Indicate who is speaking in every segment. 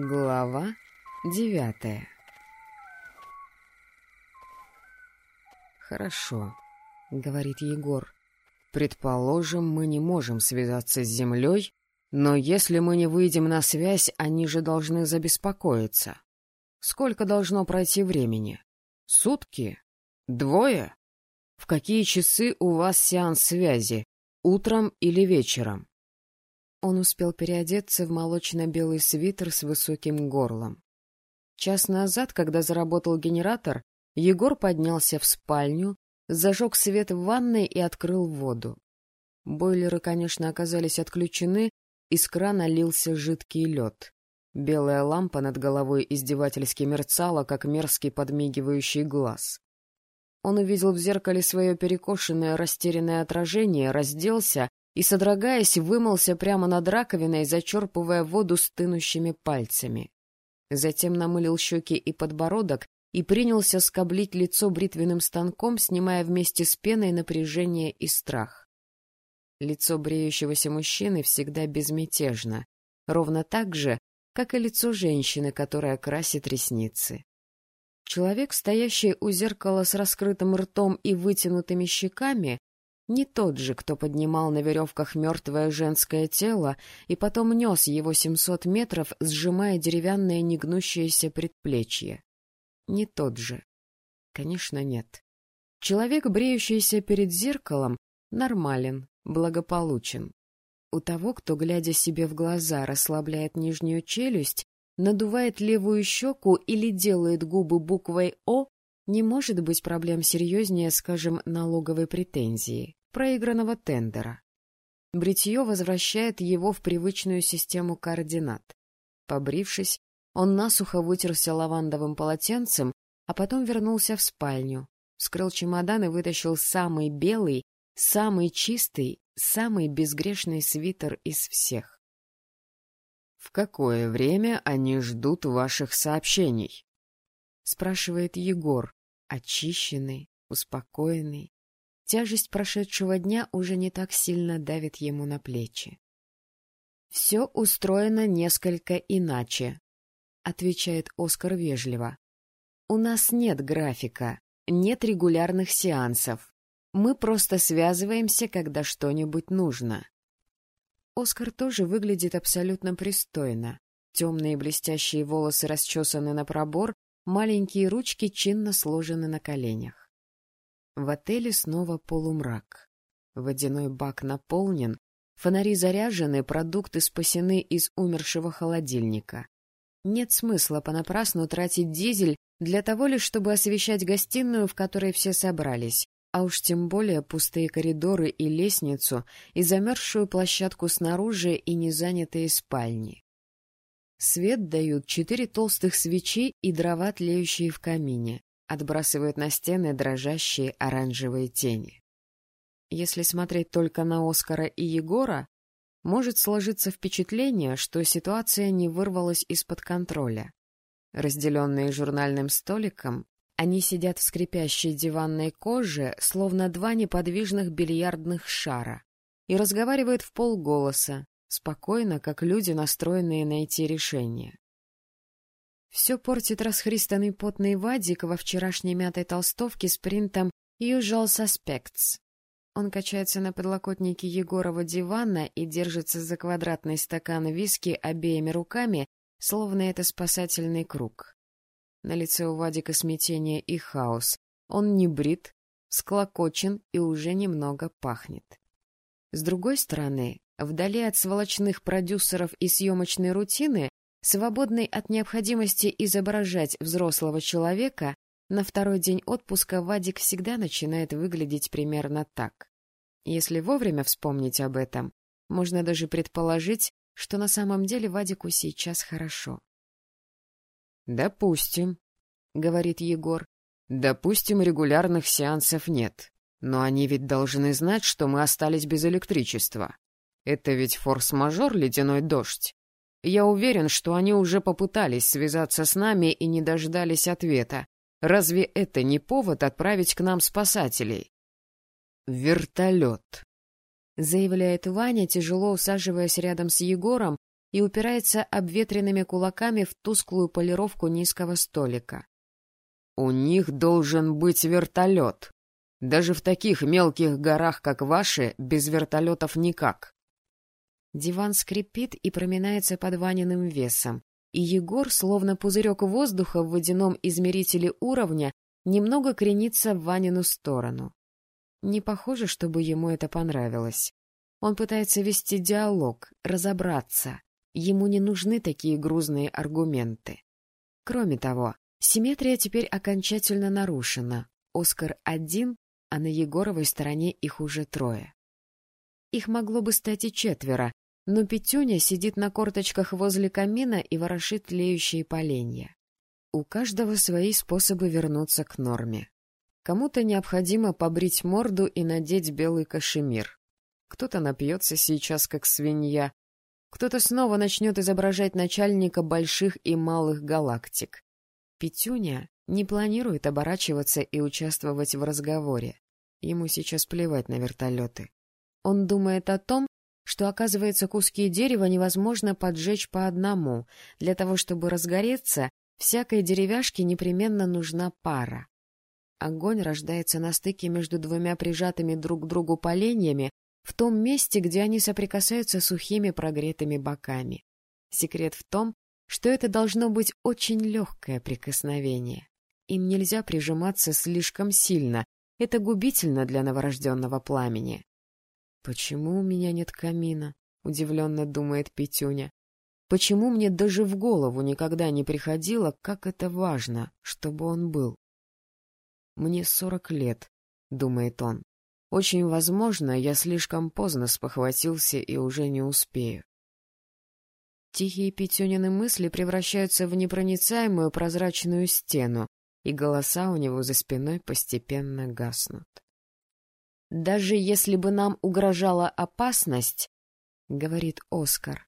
Speaker 1: Глава девятая «Хорошо», — говорит Егор. «Предположим, мы не можем связаться с Землей, но если мы не выйдем на связь, они же должны забеспокоиться. Сколько должно пройти времени? Сутки? Двое? В какие часы у вас сеанс связи? Утром или вечером?» Он успел переодеться в молочно-белый свитер с высоким горлом. Час назад, когда заработал генератор, Егор поднялся в спальню, зажег свет в ванной и открыл воду. Бойлеры, конечно, оказались отключены, из крана лился жидкий лед. Белая лампа над головой издевательски мерцала, как мерзкий подмигивающий глаз. Он увидел в зеркале свое перекошенное, растерянное отражение, разделся и, содрогаясь, вымылся прямо над раковиной, зачерпывая воду стынущими пальцами. Затем намылил щеки и подбородок и принялся скоблить лицо бритвенным станком, снимая вместе с пеной напряжение и страх. Лицо бреющегося мужчины всегда безмятежно, ровно так же, как и лицо женщины, которая красит ресницы. Человек, стоящий у зеркала с раскрытым ртом и вытянутыми щеками, не тот же, кто поднимал на веревках мертвое женское тело и потом нес его семьсот метров, сжимая деревянное негнущееся предплечье. Не тот же. Конечно, нет. Человек, бреющийся перед зеркалом, нормален, благополучен. У того, кто, глядя себе в глаза, расслабляет нижнюю челюсть, надувает левую щеку или делает губы буквой «О», не может быть проблем серьезнее, скажем, налоговой претензии проигранного тендера. Бритье возвращает его в привычную систему координат. Побрившись, он насухо вытерся лавандовым полотенцем, а потом вернулся в спальню, вскрыл чемодан и вытащил самый белый, самый чистый, самый безгрешный свитер из всех. — В какое время они ждут ваших сообщений? — спрашивает Егор, очищенный, успокоенный, Тяжесть прошедшего дня уже не так сильно давит ему на плечи. «Все устроено несколько иначе», — отвечает Оскар вежливо. «У нас нет графика, нет регулярных сеансов. Мы просто связываемся, когда что-нибудь нужно». Оскар тоже выглядит абсолютно пристойно. Темные блестящие волосы расчесаны на пробор, маленькие ручки чинно сложены на коленях. В отеле снова полумрак. Водяной бак наполнен, фонари заряжены, продукты спасены из умершего холодильника. Нет смысла понапрасну тратить дизель для того лишь, чтобы освещать гостиную, в которой все собрались, а уж тем более пустые коридоры и лестницу, и замерзшую площадку снаружи и незанятые спальни. Свет дают четыре толстых свечи и дрова, тлеющие в камине отбрасывают на стены дрожащие оранжевые тени. Если смотреть только на Оскара и Егора, может сложиться впечатление, что ситуация не вырвалась из-под контроля. Разделенные журнальным столиком, они сидят в скрипящей диванной коже, словно два неподвижных бильярдных шара, и разговаривают в полголоса, спокойно, как люди, настроенные найти решение. Все портит расхристанный потный Вадик во вчерашней мятой толстовке с принтом «Usual Suspects». Он качается на подлокотнике Егорова дивана и держится за квадратный стакан виски обеими руками, словно это спасательный круг. На лице у Вадика смятение и хаос. Он не брит, склокочен и уже немного пахнет. С другой стороны, вдали от сволочных продюсеров и съемочной рутины, Свободный от необходимости изображать взрослого человека, на второй день отпуска Вадик всегда начинает выглядеть примерно так. Если вовремя вспомнить об этом, можно даже предположить, что на самом деле Вадику сейчас хорошо. «Допустим», — говорит Егор, — «допустим, регулярных сеансов нет. Но они ведь должны знать, что мы остались без электричества. Это ведь форс-мажор ледяной дождь. Я уверен, что они уже попытались связаться с нами и не дождались ответа. Разве это не повод отправить к нам спасателей? «Вертолет», — заявляет Ваня, тяжело усаживаясь рядом с Егором, и упирается обветренными кулаками в тусклую полировку низкого столика. «У них должен быть вертолет. Даже в таких мелких горах, как ваши, без вертолетов никак».
Speaker 2: Диван скрипит и проминается под Ваниным весом, и Егор, словно пузырек воздуха в водяном измерителе уровня, немного кренится в Ванину сторону. Не похоже, чтобы ему это понравилось. Он пытается вести диалог, разобраться. Ему не нужны такие грузные аргументы. Кроме того, симметрия теперь окончательно нарушена. Оскар один, а на Егоровой стороне их уже трое. Их могло бы стать и четверо, но Петюня сидит на корточках возле камина и ворошит тлеющие поленья. У каждого свои способы вернуться к норме. Кому-то необходимо побрить морду и надеть белый кашемир. Кто-то напьется сейчас, как свинья. Кто-то снова начнет изображать начальника больших и малых галактик. Петюня не планирует оборачиваться и участвовать в разговоре. Ему сейчас плевать на вертолеты. Он думает о том, что, оказывается, куски дерева невозможно поджечь по одному. Для того, чтобы разгореться, Всякой деревяшке непременно нужна пара. Огонь рождается на стыке между двумя прижатыми друг к другу поленьями в том месте, где они соприкасаются сухими прогретыми боками. Секрет в том, что это должно быть очень легкое прикосновение. Им нельзя прижиматься слишком сильно, это губительно для новорожденного пламени. — Почему у меня нет камина? — удивленно думает Петюня. Почему мне даже в голову никогда не приходило, как это важно, чтобы он был? Мне сорок лет, — думает он. Очень возможно, я слишком поздно спохватился и уже не успею. Тихие Петюнины мысли превращаются в непроницаемую прозрачную стену, и голоса у него за спиной постепенно гаснут. «Даже если бы нам угрожала опасность, — говорит Оскар,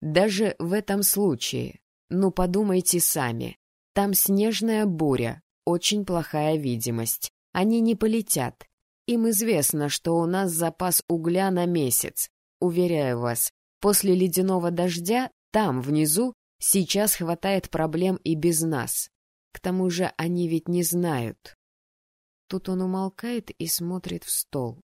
Speaker 2: даже в этом случае, ну подумайте сами, там снежная буря, очень плохая видимость. Они не полетят. Им известно, что у нас запас угля на месяц. Уверяю вас, после ледяного дождя там, внизу, сейчас хватает проблем и без нас. К тому же они ведь не знают. Тут он умолкает и смотрит в стол.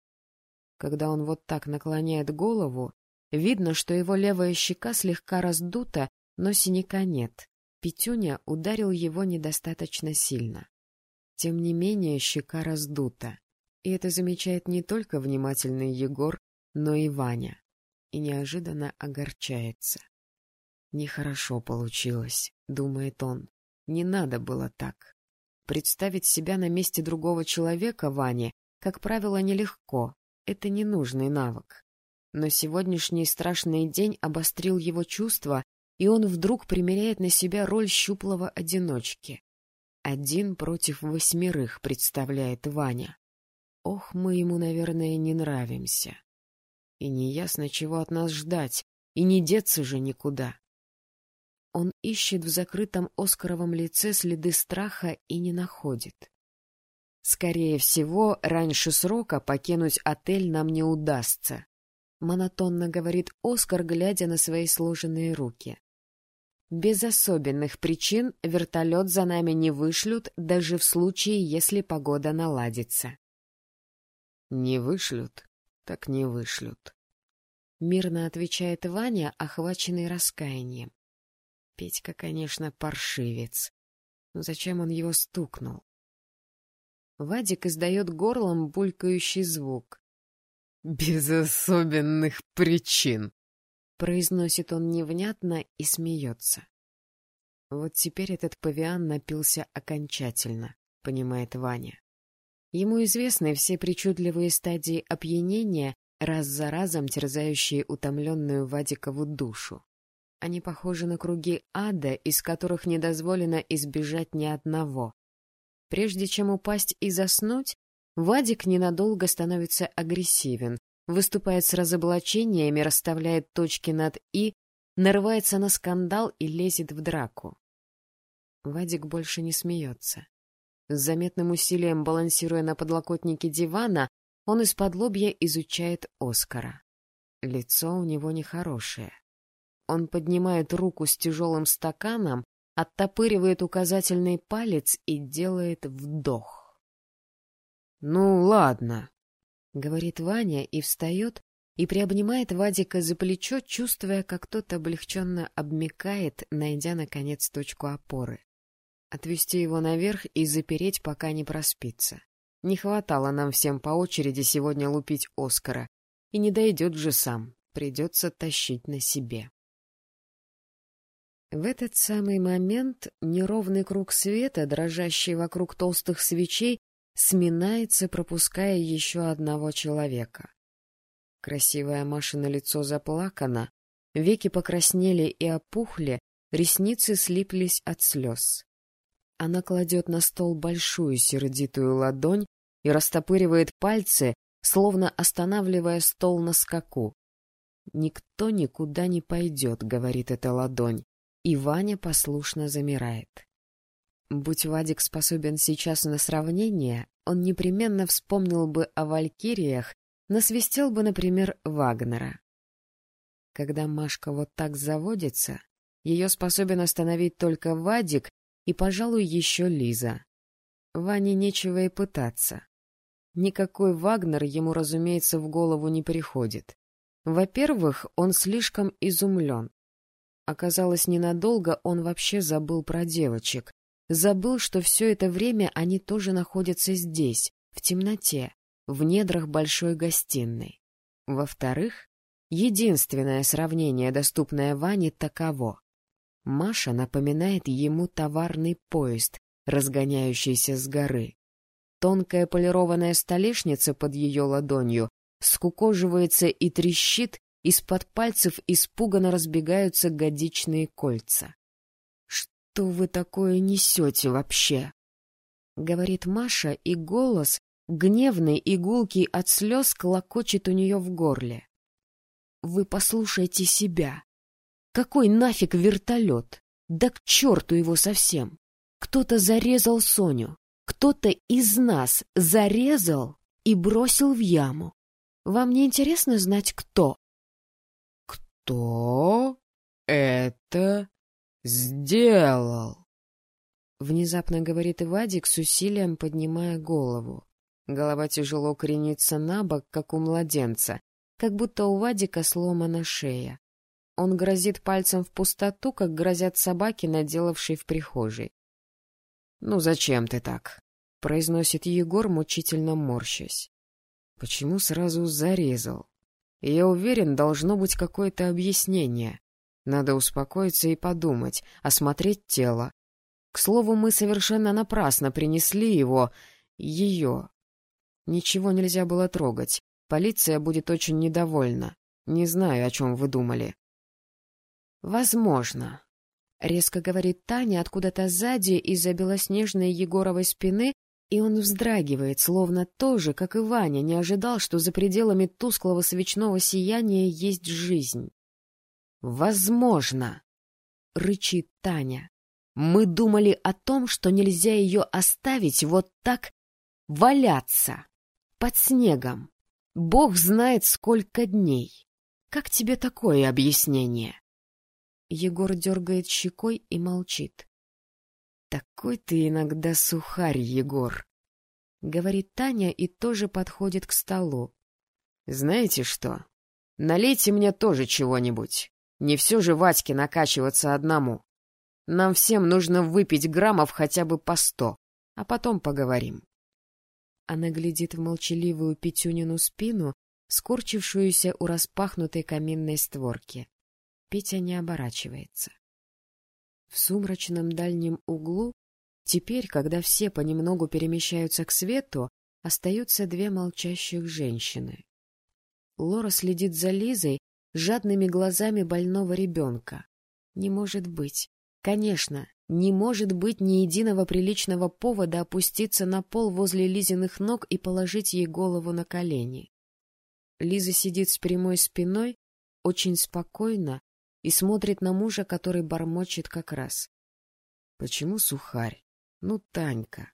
Speaker 2: Когда он вот так наклоняет голову, Видно, что его левая щека слегка раздута, но синяка нет. Петюня ударил его недостаточно сильно. Тем не менее, щека раздута. И это замечает не только внимательный Егор, но и Ваня. И неожиданно огорчается. «Нехорошо получилось», — думает он. «Не надо было так». Представить себя на месте другого человека, Ване, как правило, нелегко. Это ненужный навык. Но сегодняшний страшный день обострил его чувства, и он вдруг примеряет на себя роль щуплого одиночки. Один против восьмерых представляет Ваня. Ох, мы ему, наверное, не нравимся. И неясно, чего от нас ждать, и не деться же никуда. Он ищет в закрытом Оскаровом лице следы страха и не находит. Скорее всего, раньше срока покинуть отель нам не удастся. — монотонно говорит Оскар, глядя на свои сложенные руки. «Без особенных причин вертолет за нами не вышлют, даже в случае, если погода наладится».
Speaker 1: «Не вышлют, так не вышлют», —
Speaker 2: мирно отвечает Ваня, охваченный раскаянием. Петька, конечно, паршивец. Но зачем он его стукнул? Вадик издает горлом булькающий звук.
Speaker 1: «Без особенных причин», —
Speaker 2: произносит он невнятно и смеется.
Speaker 1: Вот теперь этот павиан напился окончательно, понимает Ваня. Ему известны все причудливые стадии опьянения, раз за разом терзающие утомленную Вадикову душу. Они похожи на круги ада, из которых не дозволено избежать ни одного. Прежде чем упасть и заснуть, Вадик ненадолго становится агрессивен, выступает с разоблачениями, расставляет точки над «и», нарывается на скандал и лезет в драку. Вадик больше не смеется. С заметным усилием балансируя на подлокотнике дивана, он из-под лобья изучает Оскара. Лицо у него нехорошее.
Speaker 2: Он поднимает руку с тяжелым стаканом, оттопыривает указательный палец и делает вдох.
Speaker 1: — Ну, ладно, —
Speaker 2: говорит Ваня и встает, и приобнимает Вадика за плечо, чувствуя, как тот облегченно обмекает, найдя, наконец, точку опоры. Отвести его наверх и запереть, пока не проспится. Не хватало нам всем по очереди сегодня лупить Оскара. И не дойдет же сам, придется тащить на себе. В этот самый момент неровный круг света, дрожащий вокруг толстых свечей, сминается, пропуская еще одного человека. Красивое Машино лицо заплакано, веки покраснели и опухли, ресницы слиплись от слез. Она кладет на стол большую сердитую ладонь и растопыривает пальцы, словно останавливая стол на скаку. «Никто никуда не пойдет», — говорит эта ладонь, и Ваня послушно замирает. Будь Вадик способен сейчас на сравнение, он непременно вспомнил бы о валькириях Насвистел бы, например, Вагнера. Когда Машка вот так заводится, ее способен остановить только Вадик и, пожалуй, еще Лиза. Ване нечего и пытаться. Никакой Вагнер ему, разумеется, в голову не приходит. Во-первых, он слишком изумлен. Оказалось, ненадолго он вообще забыл про девочек. Забыл, что все это время они тоже находятся здесь, в темноте, в недрах большой гостиной. Во-вторых, единственное сравнение, доступное Ване, таково. Маша напоминает ему товарный поезд, разгоняющийся с горы. Тонкая полированная столешница под ее ладонью скукоживается и трещит, из-под пальцев испуганно разбегаются годичные кольца. — Что вы такое несете вообще? — говорит Маша, и голос Гневный и от слез клокочет у нее в горле. Вы послушайте себя. Какой нафиг вертолет? Да к черту его совсем. Кто-то зарезал Соню. Кто-то из нас зарезал и бросил в яму. Вам не интересно знать, кто?
Speaker 1: Кто это сделал?
Speaker 2: Внезапно говорит Вадик с усилием, поднимая голову. Голова тяжело кренится на бок, как у младенца, как будто у Вадика сломана шея. Он грозит пальцем в пустоту, как грозят собаки, наделавшие в прихожей.
Speaker 1: — Ну зачем ты так? — произносит Егор, мучительно морщась. — Почему сразу зарезал? Я уверен, должно быть какое-то объяснение. Надо успокоиться и подумать, осмотреть тело. К слову, мы совершенно напрасно принесли его, ее, Ничего нельзя было трогать. Полиция будет очень недовольна. Не знаю, о чем вы думали.
Speaker 2: Возможно. Резко говорит Таня откуда-то сзади из-за белоснежной Егоровой спины, и он вздрагивает, словно тоже, как и Ваня, не ожидал, что за пределами тусклого свечного сияния есть жизнь. «Возможно!» — рычит Таня. «Мы думали о том, что нельзя ее оставить вот так валяться!» под снегом. Бог знает, сколько дней. Как тебе такое объяснение? Егор дергает щекой и молчит. Такой ты иногда сухарь, Егор, — говорит Таня и тоже подходит к столу.
Speaker 1: Знаете что? Налейте мне тоже чего-нибудь. Не все же Вадьке накачиваться одному. Нам всем нужно выпить граммов хотя бы по сто, а потом поговорим.
Speaker 2: Она глядит в молчаливую Петюнину спину, скорчившуюся у распахнутой каминной створки. Петя не оборачивается. В сумрачном дальнем углу, теперь, когда все понемногу перемещаются к свету, остаются две молчащих женщины. Лора следит за Лизой жадными глазами больного ребенка. Не может быть. Конечно, не может быть ни единого приличного повода опуститься на пол возле Лизиных ног и положить ей голову на колени. Лиза сидит с прямой спиной, очень спокойно, и смотрит на мужа, который бормочет как раз.
Speaker 1: — Почему сухарь? Ну, Танька.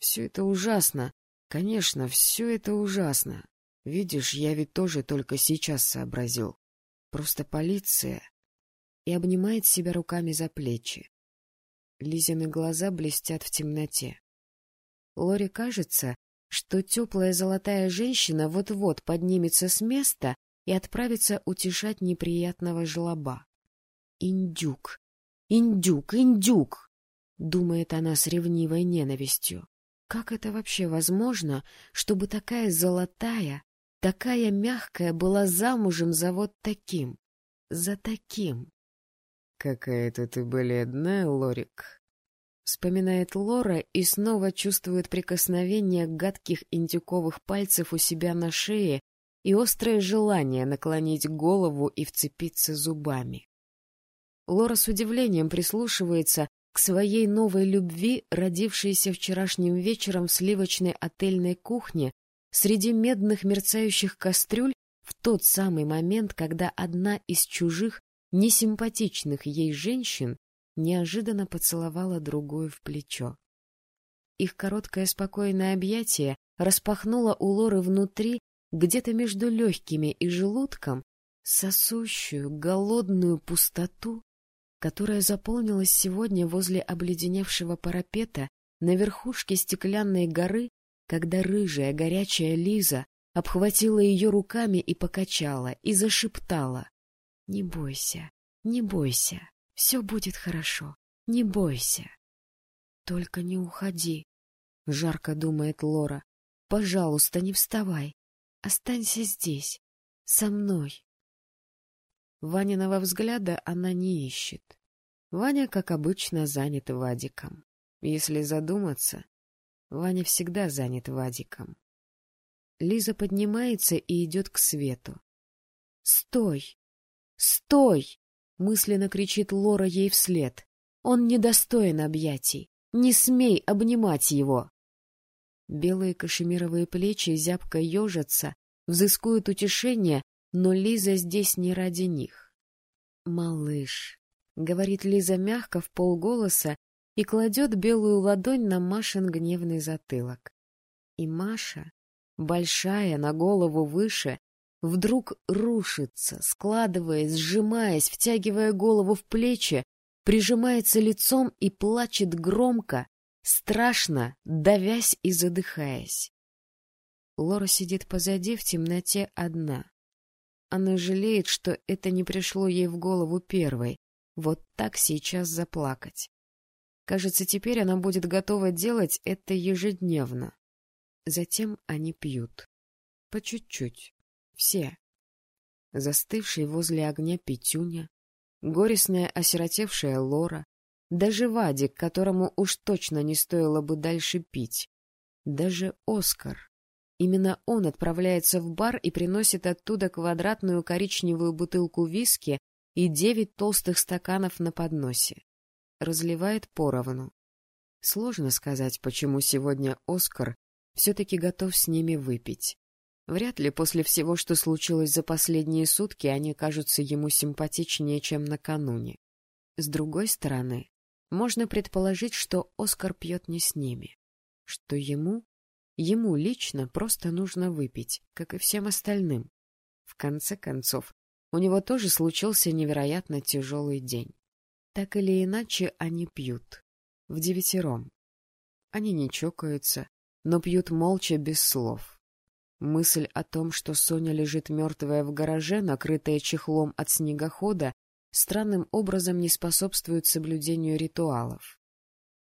Speaker 1: Все это ужасно. Конечно, все это ужасно. Видишь, я ведь тоже только сейчас сообразил. Просто полиция...
Speaker 2: и обнимает себя руками за плечи. Лизины глаза блестят в темноте. Лоре кажется, что теплая золотая женщина вот-вот поднимется с места и отправится утешать неприятного жлоба. «Индюк! Индюк! Индюк!» — думает она с ревнивой ненавистью. Как это вообще возможно, чтобы такая золотая, такая мягкая была замужем за вот таким, за таким?
Speaker 1: «Какая-то ты бледная, Лорик», —
Speaker 2: вспоминает Лора и снова чувствует прикосновение гадких индюковых пальцев у себя на шее и острое желание наклонить голову и вцепиться зубами. Лора с удивлением прислушивается к своей новой любви, родившейся вчерашним вечером в сливочной отельной кухне среди медных мерцающих кастрюль в тот самый момент, когда одна из чужих, несимпатичных ей женщин неожиданно поцеловала другую в плечо. Их короткое спокойное объятие распахнуло у Лоры внутри, где-то между легкими и желудком, сосущую, голодную пустоту, которая заполнилась сегодня возле обледеневшего парапета на верхушке стеклянной горы, когда рыжая горячая Лиза обхватила ее руками и покачала, и зашептала. — Не бойся, не бойся, все будет хорошо, не бойся. — Только не уходи, — жарко думает Лора. — Пожалуйста, не вставай, останься здесь, со мной. Ваниного взгляда она не ищет. Ваня, как обычно, занят Вадиком. Если задуматься, Ваня всегда занят Вадиком. Лиза поднимается и идет к свету. «Стой! Стой!» — мысленно кричит Лора ей вслед. «Он недостоин объятий! Не смей обнимать его!» Белые кашемировые плечи зябко ежатся, взыскуют утешение, но Лиза здесь не ради них. «Малыш», — говорит Лиза мягко, в полголоса, и кладет белую ладонь на Машин гневный затылок. И Маша, большая, на голову выше, вдруг рушится, складываясь, сжимаясь, втягивая голову в плечи, прижимается лицом и плачет громко, страшно, давясь и задыхаясь. Лора сидит позади в темноте одна. Она жалеет, что это не пришло ей в голову первой, вот так сейчас заплакать. Кажется, теперь она будет готова делать это ежедневно. Затем они пьют. По чуть-чуть. Все. Застывший возле огня Петюня, горестная осиротевшая Лора, даже Вадик, которому уж точно не стоило бы дальше пить, даже Оскар. Именно он отправляется в бар и приносит оттуда квадратную коричневую бутылку виски и девять толстых стаканов на подносе. Разливает поровну. Сложно сказать, почему сегодня Оскар все-таки готов с ними выпить. Вряд ли после всего, что случилось за последние сутки, они кажутся ему симпатичнее, чем накануне. С другой стороны, можно предположить, что Оскар пьет не с ними, что ему Ему лично просто нужно выпить, как и всем остальным. В конце концов, у него тоже случился невероятно тяжелый день. Так или иначе, они пьют. В девятером. Они не чокаются, но пьют молча, без слов. Мысль о том, что Соня лежит мертвая в гараже, накрытая чехлом от снегохода, странным образом не способствует соблюдению ритуалов.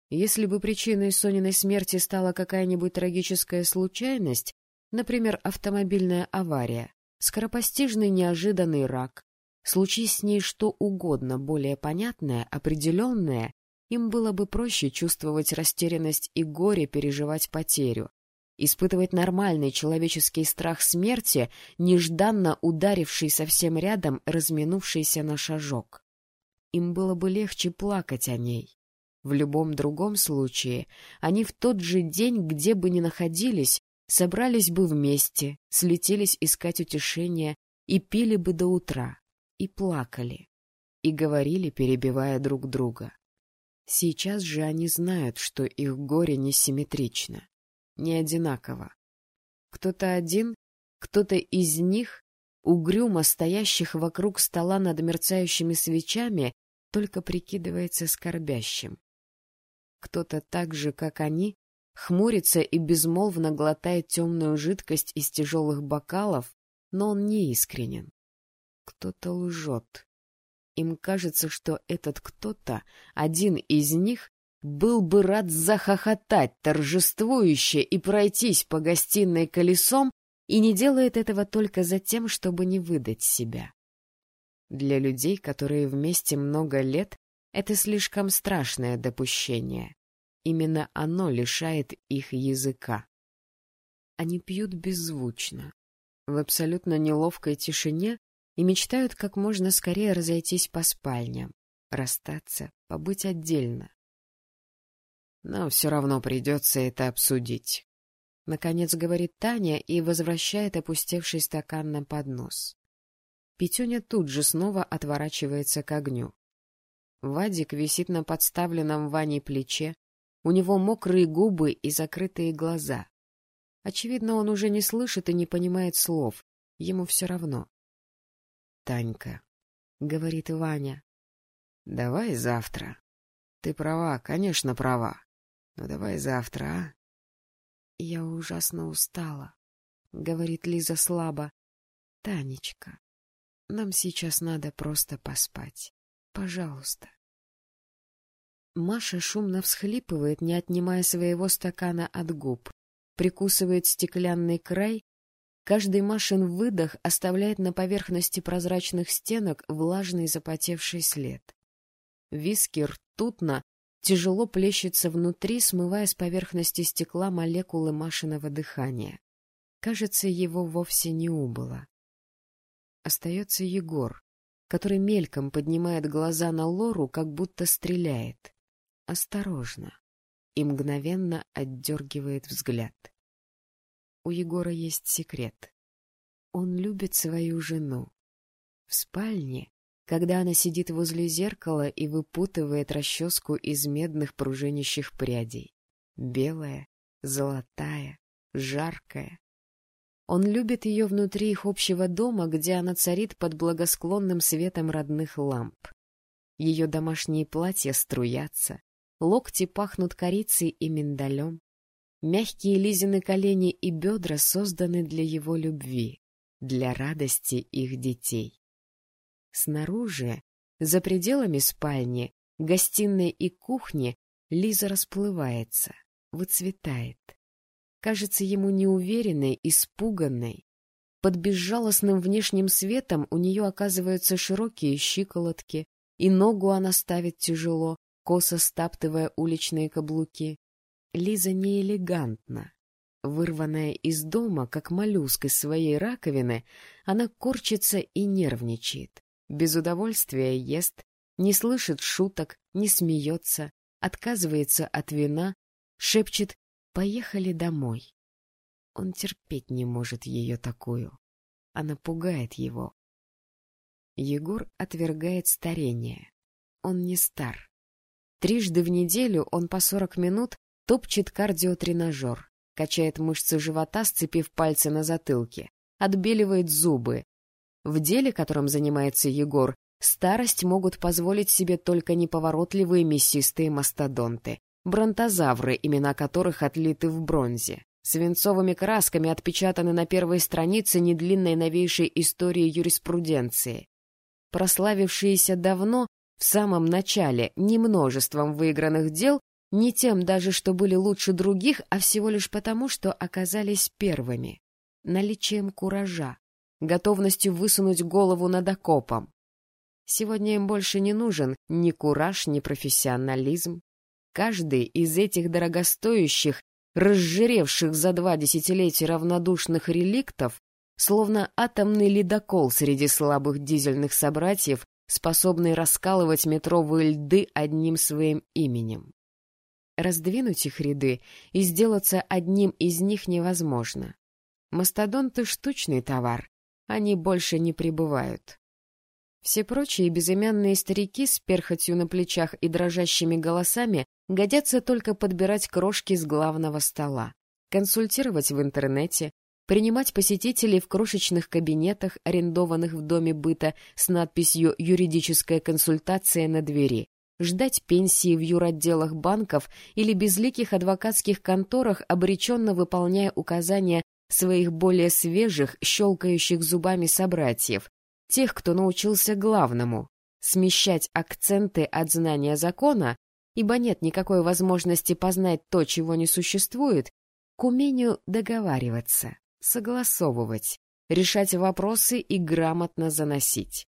Speaker 2: Если бы причиной Сониной смерти стала какая-нибудь трагическая случайность, например, автомобильная авария, скоропостижный неожиданный рак, случись с ней что угодно более понятное, определенное, им было бы проще чувствовать растерянность и горе, переживать потерю, испытывать нормальный человеческий страх смерти, нежданно ударивший совсем рядом, разминувшийся на шажок. Им было бы легче плакать о ней. В любом другом случае они в тот же день, где бы ни находились, собрались бы вместе, слетелись искать утешения и пили бы до утра, и плакали, и говорили, перебивая друг друга. Сейчас же они знают, что их горе несимметрично, не одинаково. Кто-то один, кто-то из них, угрюмо стоящих вокруг стола над мерцающими свечами, только прикидывается скорбящим. Кто-то так же, как они, хмурится и безмолвно глотает темную жидкость из тяжелых бокалов, но он не искренен. Кто-то лжет. Им кажется, что этот кто-то, один из них, был бы рад захохотать торжествующе и пройтись по гостиной колесом, и не делает этого только за тем, чтобы не выдать себя. Для людей, которые вместе много лет, это слишком страшное допущение. Именно оно лишает их языка. Они пьют беззвучно, в абсолютно неловкой тишине и мечтают как можно скорее разойтись по спальням, расстаться, побыть отдельно. Но все равно придется это обсудить. Наконец говорит Таня и возвращает опустевший стакан на поднос. Петюня тут же снова отворачивается к огню. Вадик висит на подставленном Ваней плече, у него мокрые губы и закрытые глаза. Очевидно, он уже не слышит и не понимает слов. Ему все равно. — Танька, — говорит Ваня, — давай завтра. Ты права, конечно, права. Но давай завтра, а? Я ужасно устала, — говорит Лиза слабо. — Танечка, нам сейчас надо просто поспать. Пожалуйста. Маша шумно всхлипывает, не отнимая своего стакана от губ, прикусывает стеклянный край. Каждый Машин выдох оставляет на поверхности прозрачных стенок влажный запотевший след. Виски ртутно тяжело плещется внутри, смывая с поверхности стекла молекулы Машиного дыхания. Кажется, его вовсе не убыло. Остается Егор, который мельком поднимает глаза на Лору, как будто стреляет осторожно и мгновенно отдергивает взгляд. У Егора есть секрет. Он любит свою жену. В спальне, когда она сидит возле зеркала и выпутывает расческу из медных пружинящих прядей. Белая, золотая, жаркая. Он любит ее внутри их общего дома, где она царит под благосклонным светом родных ламп. Ее домашние платья струятся, локти пахнут корицей и миндалем. Мягкие Лизины колени и бедра созданы для его любви, для радости их детей. Снаружи, за пределами спальни, гостиной и кухни, Лиза расплывается, выцветает. Кажется ему неуверенной, испуганной. Под безжалостным внешним светом у нее оказываются широкие щиколотки, и ногу она ставит тяжело, косо стаптывая уличные каблуки. Лиза неэлегантна. Вырванная из дома, как моллюск из своей раковины, она корчится и нервничает. Без удовольствия ест, не слышит шуток, не смеется, отказывается от вина, шепчет «поехали домой». Он терпеть не может ее такую. Она пугает его. Егор отвергает старение. Он не стар. Трижды в неделю он по сорок минут топчет кардиотренажер, качает мышцы живота, сцепив пальцы на затылке, отбеливает зубы. В деле, которым занимается Егор, старость могут позволить себе только неповоротливые мясистые мастодонты, бронтозавры, имена которых отлиты в бронзе. Свинцовыми красками отпечатаны на первой странице недлинной новейшей истории юриспруденции. Прославившиеся давно, в самом начале не множеством выигранных дел, не тем даже, что были лучше других, а всего лишь потому, что оказались первыми. Наличием куража, готовностью высунуть голову над окопом. Сегодня им больше не нужен ни кураж, ни профессионализм. Каждый из этих дорогостоящих, разжиревших за два десятилетия равнодушных реликтов, словно атомный ледокол среди слабых дизельных собратьев, способный раскалывать метровые льды одним своим именем. Раздвинуть их ряды и сделаться одним из них невозможно. Мастодонты — штучный товар, они больше не прибывают. Все прочие безымянные старики с перхотью на плечах и дрожащими голосами годятся только подбирать крошки с главного стола, консультировать в интернете, принимать посетителей в крошечных кабинетах, арендованных в доме быта с надписью «Юридическая консультация» на двери, ждать пенсии в юротделах банков или безликих адвокатских конторах, обреченно выполняя указания своих более свежих, щелкающих зубами собратьев, тех, кто научился главному — смещать акценты от знания закона, ибо нет никакой возможности познать то, чего не существует, к умению договариваться, согласовывать, решать вопросы и грамотно заносить.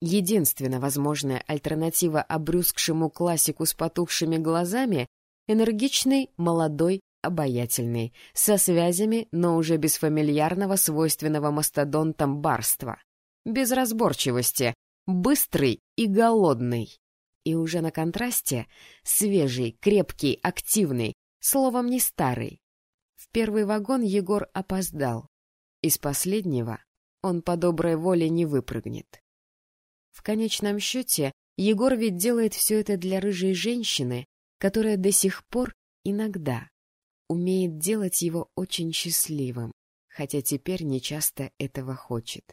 Speaker 2: Единственно возможная альтернатива обрюзгшему классику с потухшими глазами — энергичный, молодой, обаятельный, со связями, но уже без фамильярного, свойственного мастодонтам барства. Без разборчивости, быстрый и голодный. И уже на контрасте свежий, крепкий, активный, словом, не старый. В первый вагон Егор опоздал. Из последнего он по доброй воле не выпрыгнет. В конечном счете, Егор ведь делает все это для рыжей женщины, которая до сих пор иногда умеет делать его очень счастливым, хотя теперь нечасто этого хочет.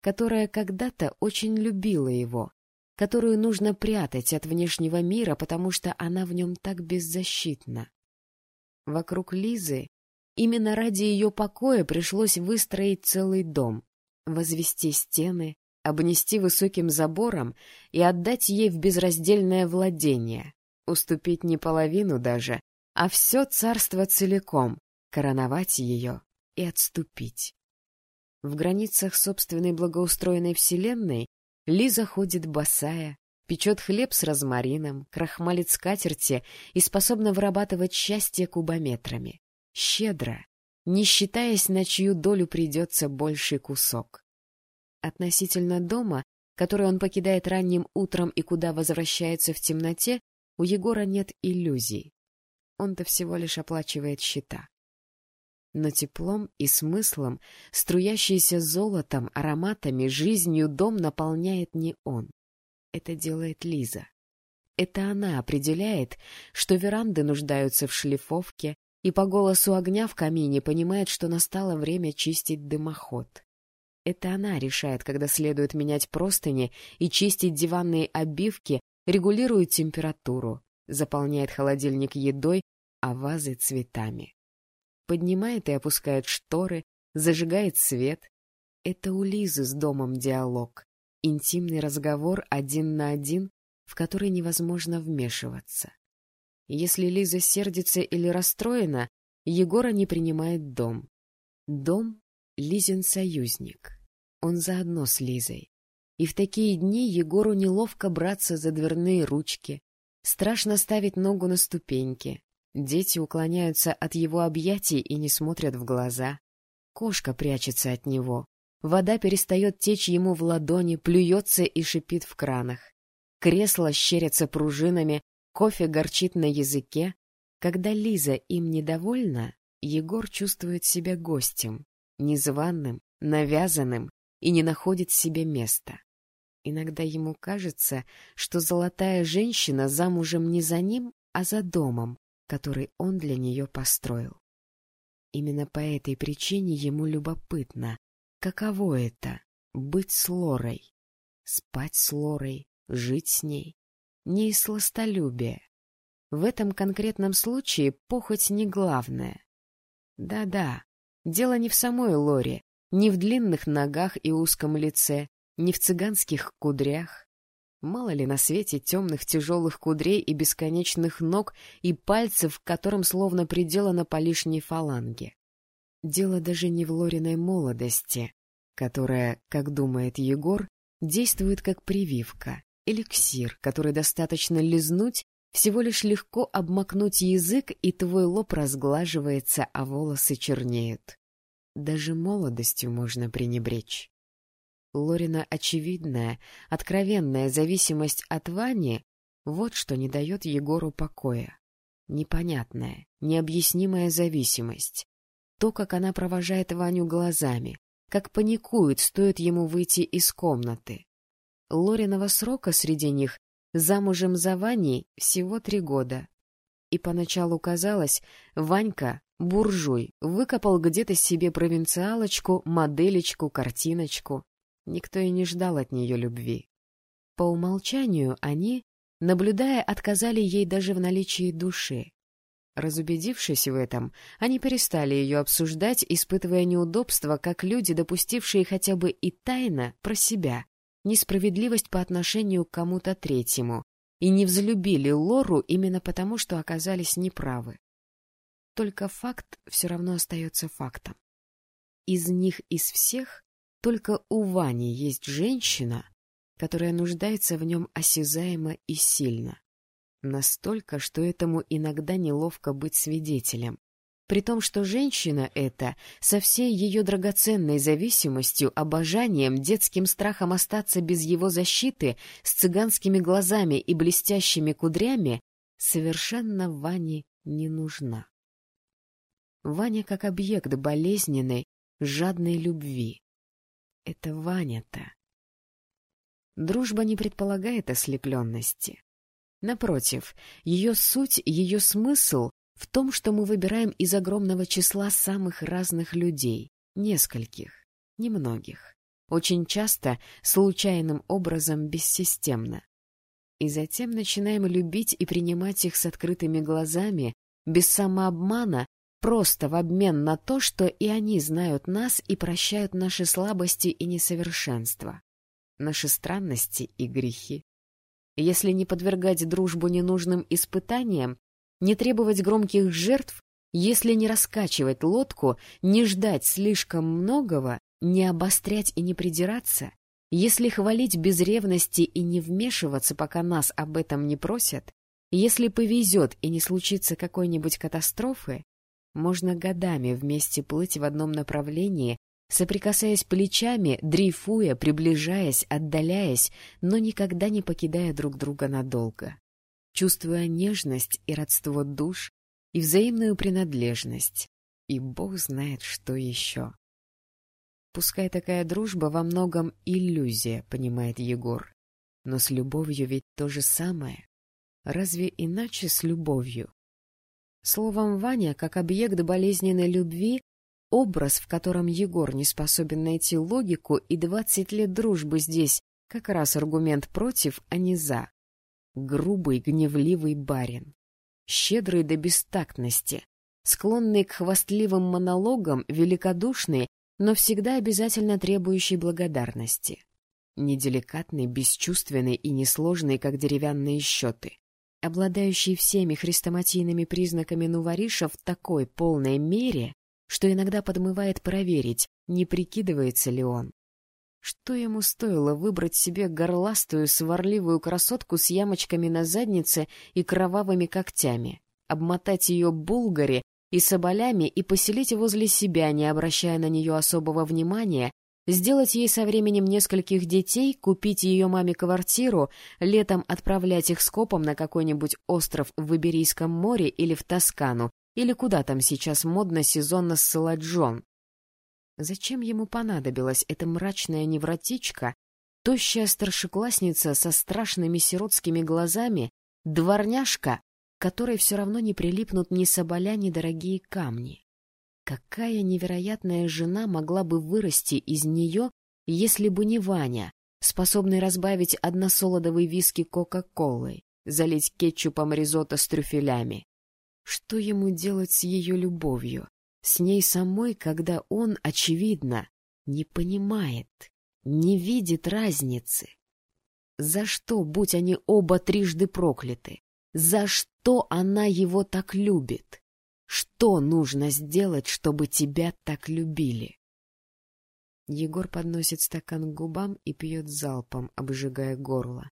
Speaker 2: Которая когда-то очень любила его, которую нужно прятать от внешнего мира, потому что она в нем так беззащитна. Вокруг Лизы именно ради ее покоя пришлось выстроить целый дом, возвести стены, обнести высоким забором и отдать ей в безраздельное владение, уступить не половину даже, а все царство целиком, короновать ее и отступить. В границах собственной благоустроенной вселенной Лиза ходит босая, печет хлеб с розмарином, крахмалит скатерти и способна вырабатывать счастье кубометрами. Щедро, не считаясь, на чью долю придется больший кусок. Относительно дома, который он покидает ранним утром и куда возвращается в темноте, у Егора нет иллюзий. Он-то всего лишь оплачивает счета. Но теплом и смыслом, струящийся золотом, ароматами, жизнью дом наполняет не он. Это делает Лиза. Это она определяет, что веранды нуждаются в шлифовке, и по голосу огня в камине понимает, что настало время чистить дымоход. Это она решает, когда следует менять простыни и чистить диванные обивки, регулирует температуру, заполняет холодильник едой, а вазы цветами. Поднимает и опускает шторы, зажигает свет. Это у Лизы с домом диалог, интимный разговор один на один, в который невозможно вмешиваться. Если Лиза сердится или расстроена, Егора не принимает дом. Дом Лизин союзник. Он заодно с Лизой. И в такие дни Егору неловко браться за дверные ручки. Страшно ставить ногу на ступеньки. Дети уклоняются от его объятий и не смотрят в глаза. Кошка прячется от него. Вода перестает течь ему в ладони, плюется и шипит в кранах. Кресло щерится пружинами, кофе горчит на языке. Когда Лиза им недовольна, Егор чувствует себя гостем, незваным, навязанным и не находит себе места. Иногда ему кажется, что золотая женщина замужем не за ним, а за домом, который он для нее построил. Именно по этой причине ему любопытно, каково это — быть с Лорой, спать с Лорой, жить с ней. Не из сластолюбия. В этом конкретном случае похоть не главное. Да-да, дело не в самой Лоре, не в длинных ногах и узком лице, не в цыганских кудрях. Мало ли на свете темных тяжелых кудрей и бесконечных ног и пальцев, которым словно приделано по лишней фаланге. Дело даже не в Лориной молодости, которая, как думает Егор, действует как прививка, эликсир, который достаточно лизнуть, всего лишь легко обмакнуть язык, и твой лоб разглаживается, а волосы чернеют. Даже молодостью можно пренебречь. Лорина очевидная, откровенная зависимость от Вани — вот что не дает Егору покоя. Непонятная, необъяснимая зависимость. То, как она провожает Ваню глазами, как паникует, стоит ему выйти из комнаты. Лориного срока среди них замужем за Ваней всего три года. и поначалу казалось, Ванька, буржуй, выкопал где-то себе провинциалочку, моделечку, картиночку. Никто и не ждал от нее любви. По умолчанию они, наблюдая, отказали ей даже в наличии души. Разубедившись в этом, они перестали ее обсуждать, испытывая неудобство, как люди, допустившие хотя бы и тайно про себя несправедливость по отношению к кому-то третьему, и не взлюбили Лору именно потому, что оказались неправы. Только факт все равно остается фактом. Из них, из всех, только у Вани есть женщина, которая нуждается в нем осязаемо и сильно. Настолько, что этому иногда неловко быть свидетелем. При том, что женщина эта, со всей ее драгоценной зависимостью, обожанием, детским страхом остаться без его защиты, с цыганскими глазами и блестящими кудрями, совершенно Ване не нужна. Ваня как объект болезненной, жадной любви. Это Ваня-то. Дружба не предполагает ослепленности. Напротив, ее суть, ее смысл в том, что мы выбираем из огромного числа самых разных людей, нескольких, немногих, очень часто случайным образом бессистемно. И затем начинаем любить и принимать их с открытыми глазами, без самообмана, просто в обмен на то, что и они знают нас и прощают наши слабости и несовершенства, наши странности и грехи. Если не подвергать дружбу ненужным испытаниям, не требовать громких жертв, если не раскачивать лодку, не ждать слишком многого, не обострять и не придираться, если хвалить без ревности и не вмешиваться, пока нас об этом не просят, если повезет и не случится какой-нибудь катастрофы, можно годами вместе плыть в одном направлении, соприкасаясь плечами, дрейфуя, приближаясь, отдаляясь, но никогда не покидая друг друга надолго. Чувствуя нежность и родство душ, и взаимную принадлежность, и бог знает, что еще. Пускай такая дружба во многом иллюзия, понимает Егор, но с любовью ведь то же самое. Разве иначе с любовью? Словом, Ваня, как объект болезненной любви, образ, в котором Егор не способен найти логику, и двадцать лет дружбы здесь как раз аргумент против, а не за. Грубый, гневливый барин. Щедрый до бестактности, склонный к хвастливым монологам, великодушный, но всегда обязательно требующий благодарности. Неделикатный, бесчувственный и несложный, как деревянные счеты обладающий всеми хрестоматийными признаками нувариша в такой полной мере, что иногда подмывает проверить, не прикидывается ли он. Что ему стоило выбрать себе горластую, сварливую красотку с ямочками на заднице и кровавыми когтями, обмотать ее булгари и соболями и поселить возле себя, не обращая на нее особого внимания, сделать ей со временем нескольких детей, купить ее маме квартиру, летом отправлять их скопом на какой-нибудь остров в Иберийском море или в Тоскану, или куда там сейчас модно сезонно ссылать жен. Зачем ему понадобилась эта мрачная невротичка, тощая старшеклассница со страшными сиротскими глазами, дворняжка, которой все равно не прилипнут ни соболя, ни дорогие камни? Какая невероятная жена могла бы вырасти из нее, если бы не Ваня, способный разбавить односолодовый виски Кока-Колой, залить кетчупом ризотто с трюфелями? Что ему делать с ее любовью? С ней самой, когда он, очевидно, не понимает, не видит разницы? За что, будь они оба трижды прокляты? За что она его так любит? Что нужно сделать, чтобы тебя так любили? Егор подносит стакан к губам и пьет залпом, обжигая горло.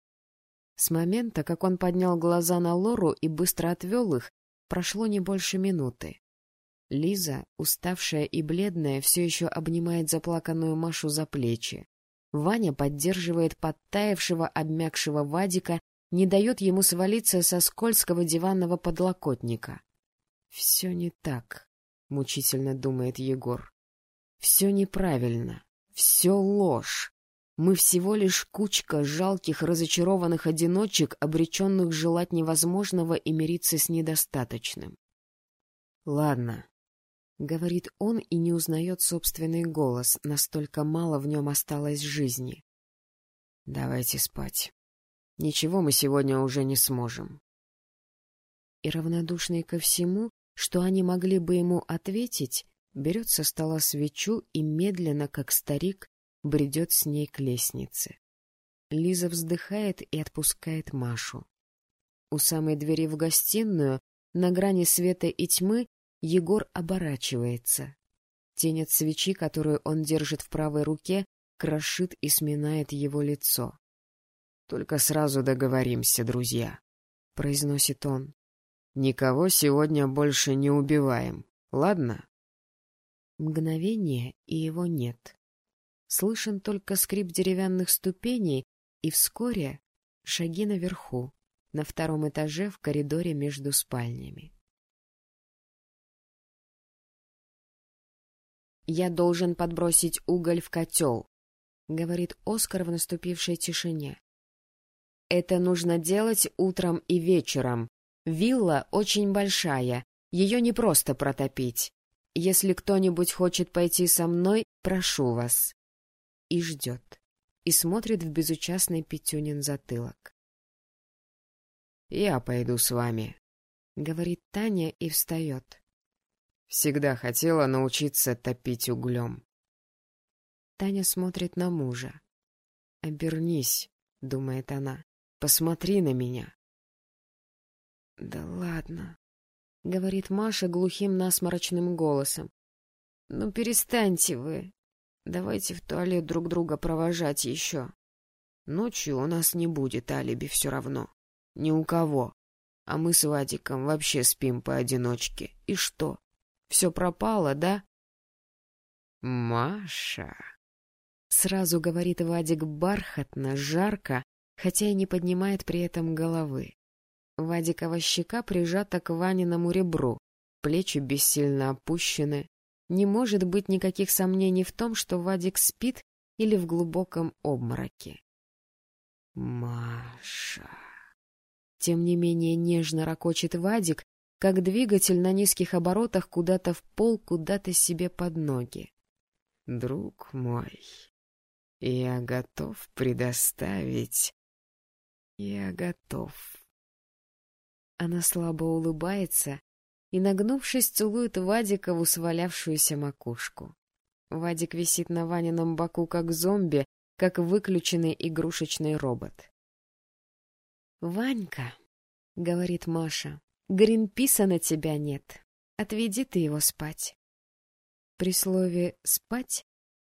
Speaker 2: С момента, как он поднял глаза на Лору и быстро отвел их, прошло не больше минуты. Лиза, уставшая и бледная, все еще обнимает заплаканную Машу за плечи. Ваня поддерживает подтаявшего, обмякшего Вадика, не дает ему свалиться со скользкого диванного подлокотника. Все не так, мучительно думает Егор. Все неправильно, все ложь. Мы всего лишь кучка жалких, разочарованных одиночек, обреченных желать невозможного и мириться с недостаточным.
Speaker 1: — Ладно, — говорит он и не узнает собственный голос, настолько мало в нем осталось жизни. — Давайте спать. Ничего мы сегодня уже не сможем. И равнодушный ко всему, что они могли бы ему ответить, берет со стола свечу и медленно, как старик, бредет с ней к лестнице. Лиза вздыхает и отпускает Машу. У самой двери в гостиную, на грани света и тьмы, Егор оборачивается. Тень от свечи, которую он держит в правой руке, крошит и сминает его лицо. — Только сразу договоримся, друзья, — произносит он. — Никого сегодня больше не убиваем, ладно? Мгновение, и его нет. Слышен только скрип деревянных ступеней, и вскоре шаги наверху, на втором этаже в коридоре между спальнями. «Я должен подбросить уголь в котел», — говорит Оскар в наступившей тишине. «Это нужно делать утром и вечером. Вилла очень большая, ее не просто протопить. Если кто-нибудь хочет пойти со мной, прошу вас и ждет, и смотрит в безучастный Петюнин затылок. — Я пойду с вами, — говорит Таня и встает. Всегда хотела научиться топить углем. Таня смотрит на мужа. «Обернись», — думает она, — «посмотри на меня». «Да ладно», — говорит Маша глухим насморочным голосом. «Ну перестаньте вы, Давайте в туалет друг друга провожать еще. Ночью у нас не будет алиби все равно. Ни у кого. А мы с Вадиком вообще спим поодиночке. И что? Все пропало, да? Маша. Сразу говорит Вадик бархатно, жарко, хотя и не поднимает при этом головы. Вадикова щека прижата к Ваниному ребру, плечи бессильно опущены, не может быть никаких сомнений в том, что Вадик спит или в глубоком обмороке. «Маша...» Тем не менее нежно ракочет Вадик, как двигатель на низких оборотах куда-то в пол, куда-то себе под ноги. «Друг мой, я готов предоставить... Я готов...» Она слабо улыбается, и, нагнувшись, целует Вадика в усвалявшуюся макушку. Вадик висит на Ванином боку, как зомби, как выключенный игрушечный робот. «Ванька», — говорит Маша, — «Гринписа на тебя нет. Отведи ты его спать». При слове «спать»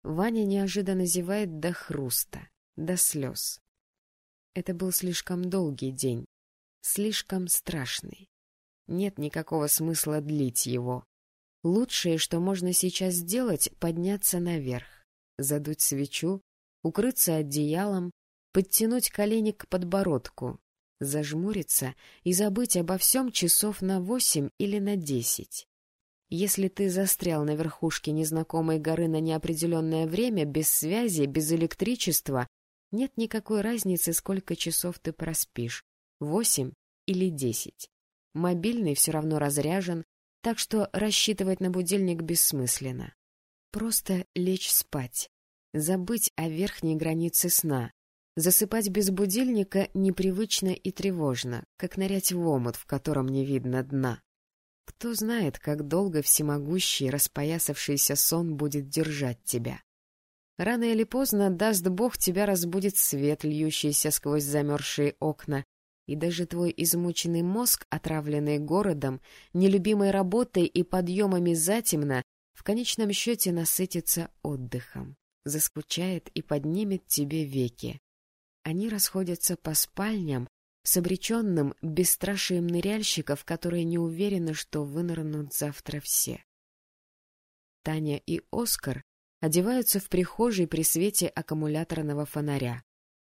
Speaker 1: Ваня неожиданно зевает до хруста, до слез. Это был слишком долгий день, слишком страшный. Нет никакого смысла длить его. Лучшее, что можно сейчас сделать, подняться наверх, задуть свечу, укрыться одеялом, подтянуть колени к подбородку, зажмуриться и забыть обо всем часов на восемь или на десять. Если ты застрял на верхушке незнакомой горы на неопределенное время, без связи, без электричества, нет никакой разницы, сколько часов ты проспишь — восемь или десять. Мобильный все равно разряжен, так что рассчитывать на будильник бессмысленно. Просто лечь спать, забыть о верхней границе сна. Засыпать без будильника непривычно и тревожно, как нырять в омут, в котором не видно дна. Кто знает, как долго всемогущий распоясавшийся сон будет держать тебя. Рано или поздно, даст Бог, тебя разбудит свет, льющийся сквозь замерзшие окна, и даже твой измученный мозг, отравленный городом, нелюбимой работой и подъемами затемно, в конечном счете насытится отдыхом, заскучает и поднимет тебе веки. Они расходятся по спальням с обреченным бесстрашием ныряльщиков, которые не уверены, что вынырнут завтра все. Таня и Оскар одеваются в прихожей при свете аккумуляторного фонаря,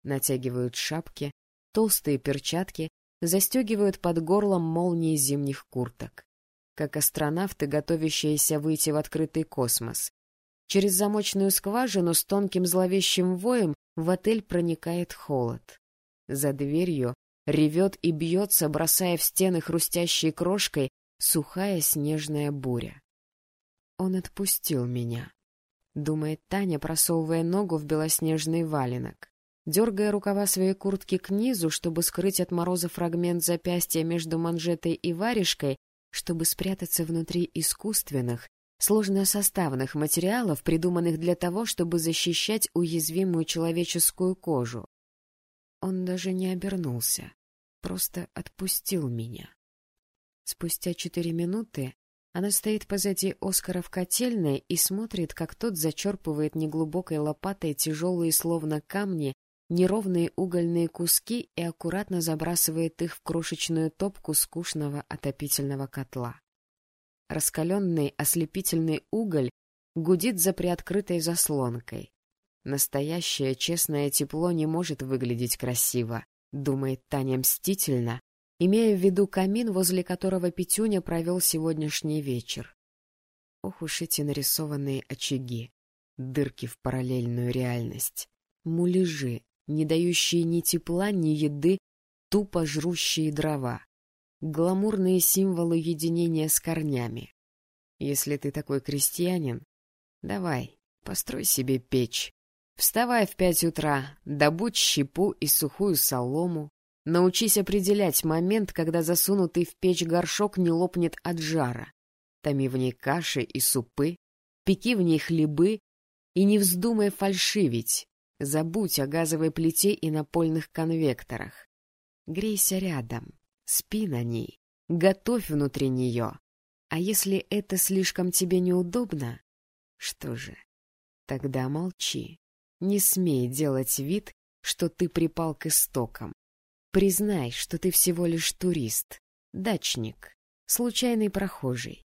Speaker 1: натягивают шапки, толстые перчатки, застегивают под горлом молнии зимних курток. Как астронавты, готовящиеся выйти в открытый космос.
Speaker 2: Через замочную скважину с тонким зловещим воем в отель проникает холод. За дверью ревет и бьется, бросая в стены хрустящей крошкой, сухая снежная буря. Он отпустил меня, — думает Таня, просовывая ногу в белоснежный валенок. Дергая рукава своей куртки к низу, чтобы скрыть от мороза фрагмент запястья между манжетой и варежкой, чтобы спрятаться внутри искусственных, сложносоставных материалов, придуманных для того, чтобы защищать уязвимую человеческую кожу. Он даже не обернулся, просто отпустил меня. Спустя четыре минуты она стоит позади Оскара в котельной и смотрит, как тот зачерпывает неглубокой лопатой тяжелые, словно камни, неровные угольные куски и аккуратно забрасывает их в крошечную топку скучного отопительного котла. Раскаленный ослепительный уголь гудит за приоткрытой заслонкой. Настоящее честное тепло не может выглядеть красиво, думает Таня мстительно, имея в виду камин, возле которого Петюня провел сегодняшний вечер. Ох уж эти нарисованные очаги, дырки в параллельную реальность, муляжи, не дающие ни тепла, ни еды, тупо жрущие дрова гламурные символы единения с корнями. Если ты такой крестьянин, давай, построй себе печь. Вставай в пять утра, добудь щепу и сухую солому. Научись определять момент, когда засунутый в печь горшок не лопнет от жара. Томи в ней каши и супы, пеки в ней хлебы и не вздумай фальшивить. Забудь о газовой плите и напольных конвекторах. Грейся рядом, Спи на ней, готовь внутри нее. А если это слишком тебе неудобно, что же, тогда молчи. Не смей делать вид, что ты припал к истокам. Признай, что ты всего лишь турист, дачник, случайный прохожий.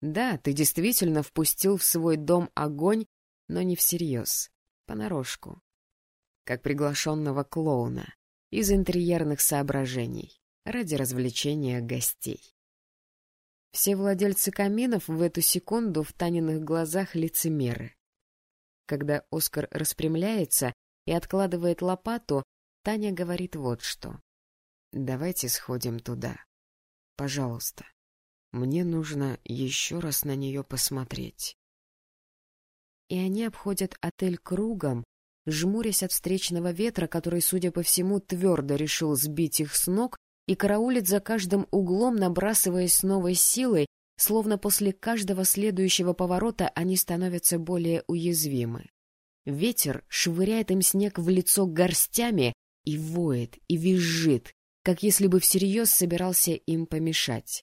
Speaker 2: Да, ты действительно впустил в свой дом огонь, но не всерьез, понарошку, как приглашенного клоуна, из интерьерных соображений ради развлечения гостей. Все владельцы каминов в эту секунду в Таниных глазах лицемеры. Когда Оскар распрямляется и откладывает лопату, Таня говорит вот что. «Давайте сходим туда. Пожалуйста. Мне нужно еще раз на нее посмотреть». И они обходят отель кругом, жмурясь от встречного ветра, который, судя по всему, твердо решил сбить их с ног и караулит за каждым углом, набрасываясь с новой силой, словно после каждого следующего поворота они становятся более уязвимы. Ветер швыряет им снег в лицо горстями и воет, и визжит, как если бы всерьез собирался им помешать.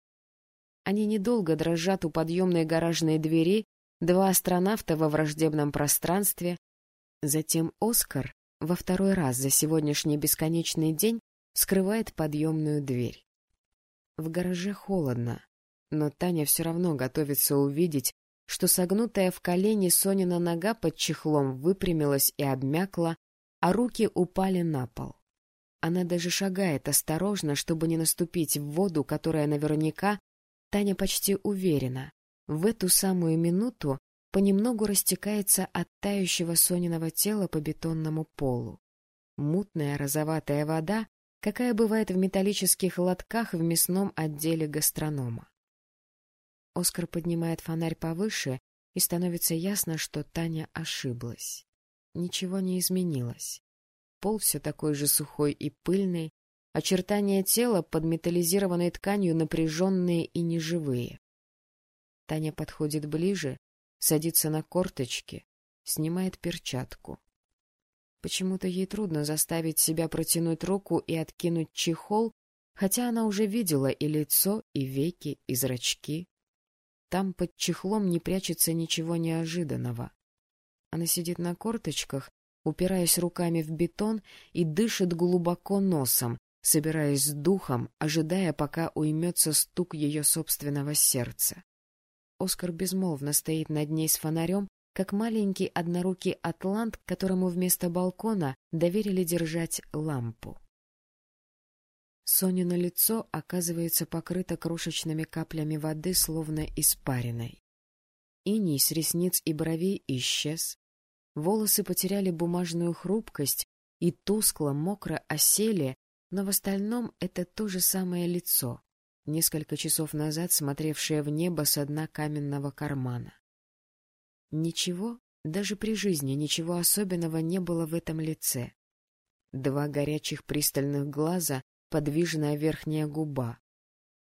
Speaker 2: Они недолго дрожат у подъемной гаражной двери, два астронавта во враждебном пространстве. Затем Оскар во второй раз за сегодняшний бесконечный день скрывает подъемную дверь. В гараже холодно, но Таня все равно готовится увидеть, что согнутая в колени Сонина нога под чехлом выпрямилась и обмякла, а руки упали на пол. Она даже шагает осторожно, чтобы не наступить в воду, которая наверняка, Таня почти уверена, в эту самую минуту понемногу растекается от тающего Сониного тела по бетонному полу. Мутная розоватая вода какая бывает в металлических лотках в мясном отделе гастронома. Оскар поднимает фонарь повыше, и становится ясно, что Таня ошиблась. Ничего не изменилось. Пол все такой же сухой и пыльный, очертания тела под металлизированной тканью напряженные и неживые. Таня подходит ближе, садится на корточки, снимает перчатку. Почему-то ей трудно заставить себя протянуть руку и откинуть чехол, хотя она уже видела и лицо, и веки, и зрачки. Там под чехлом не прячется ничего неожиданного. Она сидит на корточках, упираясь руками в бетон и дышит глубоко носом, собираясь с духом, ожидая, пока уймется стук ее собственного сердца. Оскар безмолвно стоит над ней с фонарем, как маленький однорукий атлант, которому вместо балкона доверили держать лампу. Сонино лицо оказывается покрыто крошечными каплями воды, словно испариной. Иней с ресниц и бровей исчез. Волосы потеряли бумажную хрупкость и тускло, мокро осели, но в остальном это то же самое лицо, несколько часов назад смотревшее в небо с дна каменного кармана. Ничего, даже при жизни ничего особенного не было в этом лице. Два горячих пристальных глаза, подвижная верхняя губа,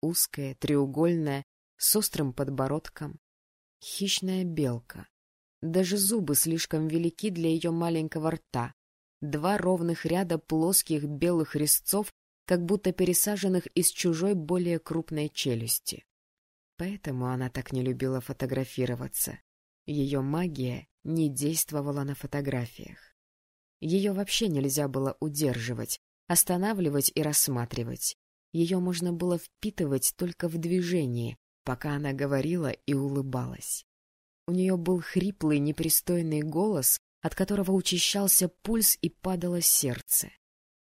Speaker 2: узкая, треугольная, с острым подбородком. Хищная белка. Даже зубы слишком велики для ее маленького рта. Два ровных ряда плоских белых резцов, как будто пересаженных из чужой более крупной челюсти. Поэтому она так не любила фотографироваться. Ее магия не действовала на фотографиях. Ее вообще нельзя было удерживать, останавливать и рассматривать. Ее можно было впитывать только в движении, пока она говорила и улыбалась. У нее был хриплый, непристойный голос, от которого учащался пульс и падало сердце.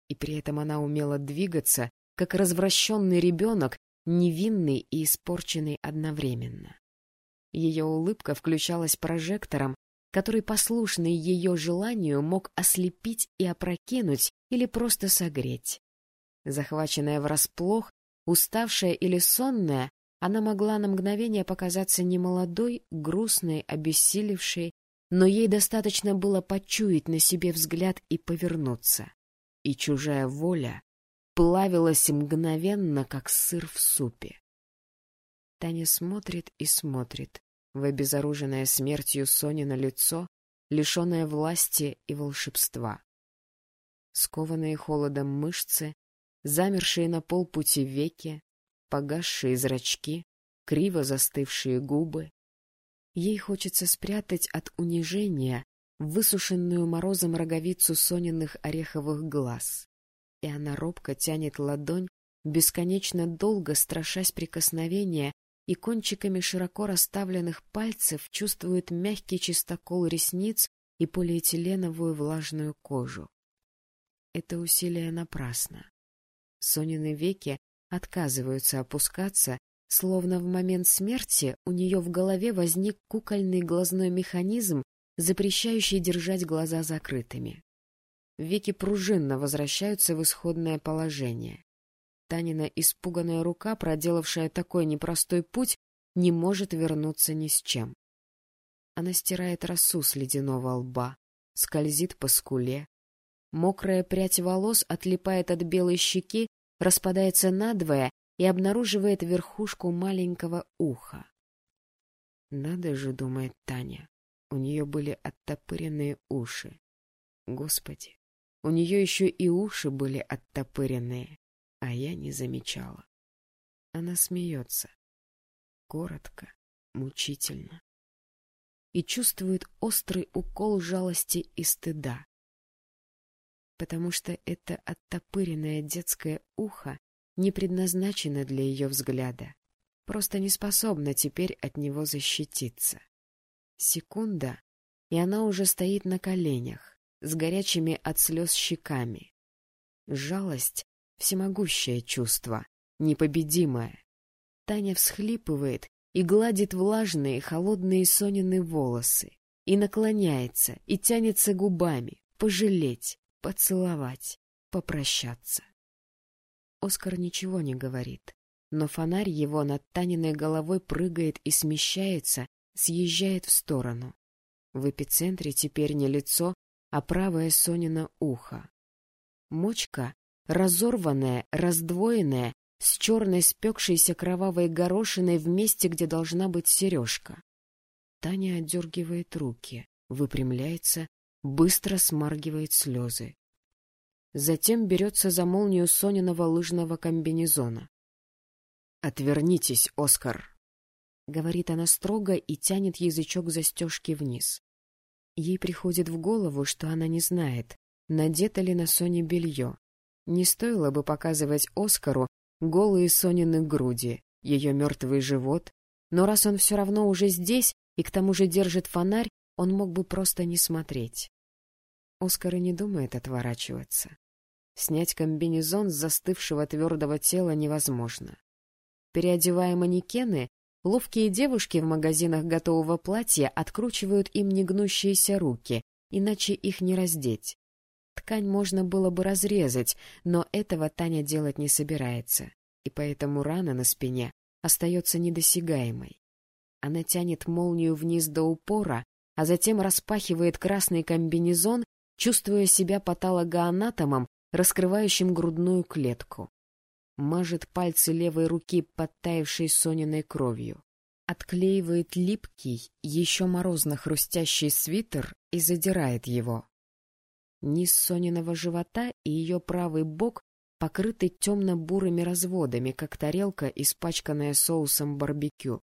Speaker 2: И при этом она умела двигаться, как развращенный ребенок, невинный и испорченный одновременно. Ее улыбка включалась прожектором, который, послушный ее желанию, мог ослепить и опрокинуть или просто согреть. Захваченная врасплох, уставшая или сонная, она могла на мгновение показаться немолодой, грустной, обессилевшей, но ей достаточно было почуять на себе взгляд и повернуться. И чужая воля плавилась мгновенно, как сыр в супе. Таня смотрит и смотрит в обезоруженное смертью Сони на лицо, лишенное власти и волшебства. Скованные холодом мышцы, замершие на полпути веки, погасшие зрачки, криво застывшие губы. Ей хочется спрятать от унижения высушенную морозом роговицу Сониных ореховых глаз. И она робко тянет ладонь, бесконечно долго страшась прикосновения, и кончиками широко расставленных пальцев чувствует мягкий чистокол ресниц и полиэтиленовую влажную кожу. Это усилие напрасно. Сонины веки отказываются опускаться, словно в момент смерти у нее в голове возник кукольный глазной механизм, запрещающий держать глаза закрытыми. Веки пружинно возвращаются в исходное положение. Танина испуганная рука, проделавшая такой непростой путь, не может вернуться ни с чем. Она стирает росу с ледяного лба, скользит по скуле. Мокрая прядь волос отлипает от белой щеки, распадается надвое и обнаруживает верхушку маленького уха. Надо же, думает Таня, у нее были оттопыренные уши. Господи, у нее еще и уши были оттопыренные а я не замечала. Она смеется. Коротко, мучительно. И чувствует острый укол жалости и стыда. Потому что это оттопыренное детское ухо не предназначено для ее взгляда, просто не способна теперь от него защититься. Секунда, и она уже стоит на коленях, с горячими от слез щеками. Жалость всемогущее чувство, непобедимое. Таня всхлипывает и гладит влажные холодные Сонины волосы, и наклоняется, и тянется губами, пожалеть, поцеловать, попрощаться. Оскар ничего не говорит, но фонарь его над Таниной головой прыгает и смещается, съезжает в сторону. В эпицентре теперь не лицо, а правое Сонина ухо. Мочка разорванная, раздвоенная, с черной спекшейся кровавой горошиной в месте, где должна быть сережка. Таня отдергивает руки, выпрямляется, быстро смаргивает слезы. Затем берется за молнию Сониного лыжного комбинезона. «Отвернитесь, Оскар!» — говорит она строго и тянет язычок застежки вниз. Ей приходит в голову, что она не знает, надето ли на Соне белье, не стоило бы показывать Оскару голые Сонины груди, ее мертвый живот, но раз он все равно уже здесь и к тому же держит фонарь, он мог бы просто не смотреть. Оскар и не думает отворачиваться. Снять комбинезон с застывшего твердого тела невозможно. Переодевая манекены, ловкие девушки в магазинах готового платья откручивают им негнущиеся руки, иначе их не раздеть. Ткань можно было бы разрезать, но этого Таня делать не собирается, и поэтому рана на спине остается недосягаемой. Она тянет молнию вниз до упора, а затем распахивает красный комбинезон, чувствуя себя патологоанатомом, раскрывающим грудную клетку. Мажет пальцы левой руки, подтаявшей Сониной кровью. Отклеивает липкий, еще морозно-хрустящий свитер и задирает его. Низ Сониного живота и ее правый бок покрыты темно-бурыми разводами, как тарелка, испачканная соусом барбекю.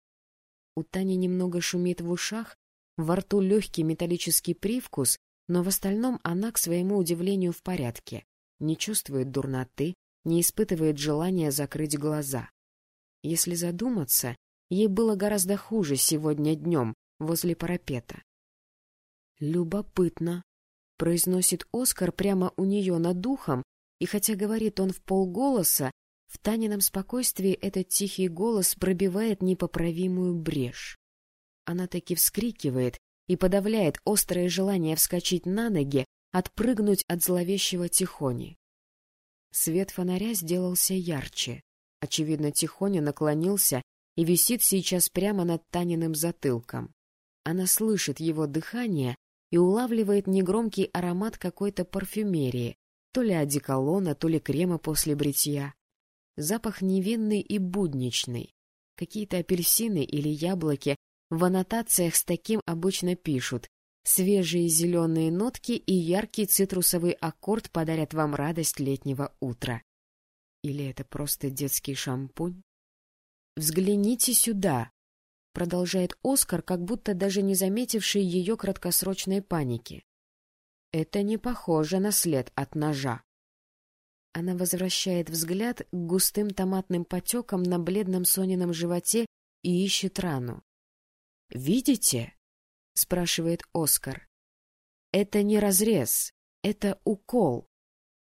Speaker 2: У Тани немного шумит в ушах, во рту легкий металлический привкус, но в остальном она, к своему удивлению, в порядке. Не чувствует дурноты, не испытывает желания закрыть глаза. Если задуматься, ей было гораздо хуже сегодня днем возле парапета. «Любопытно», — произносит Оскар прямо у нее над духом, и хотя говорит он в полголоса, в Танином спокойствии этот тихий голос пробивает непоправимую брешь. Она таки вскрикивает и подавляет острое желание вскочить на ноги, отпрыгнуть от зловещего Тихони. Свет фонаря сделался ярче. Очевидно, Тихоня наклонился и висит сейчас прямо над Таниным затылком. Она слышит его дыхание и улавливает негромкий аромат какой-то парфюмерии, то ли одеколона, то ли крема после бритья. Запах невинный и будничный. Какие-то апельсины или яблоки в аннотациях с таким обычно пишут. Свежие зеленые нотки и яркий цитрусовый аккорд подарят вам радость летнего утра. Или это просто детский шампунь? «Взгляните сюда!» — продолжает Оскар, как будто даже не заметивший ее краткосрочной паники. «Это не похоже на след от ножа». Она возвращает взгляд к густым томатным потекам на бледном Сонином животе и ищет рану. «Видите?» — спрашивает Оскар. «Это не разрез, это укол.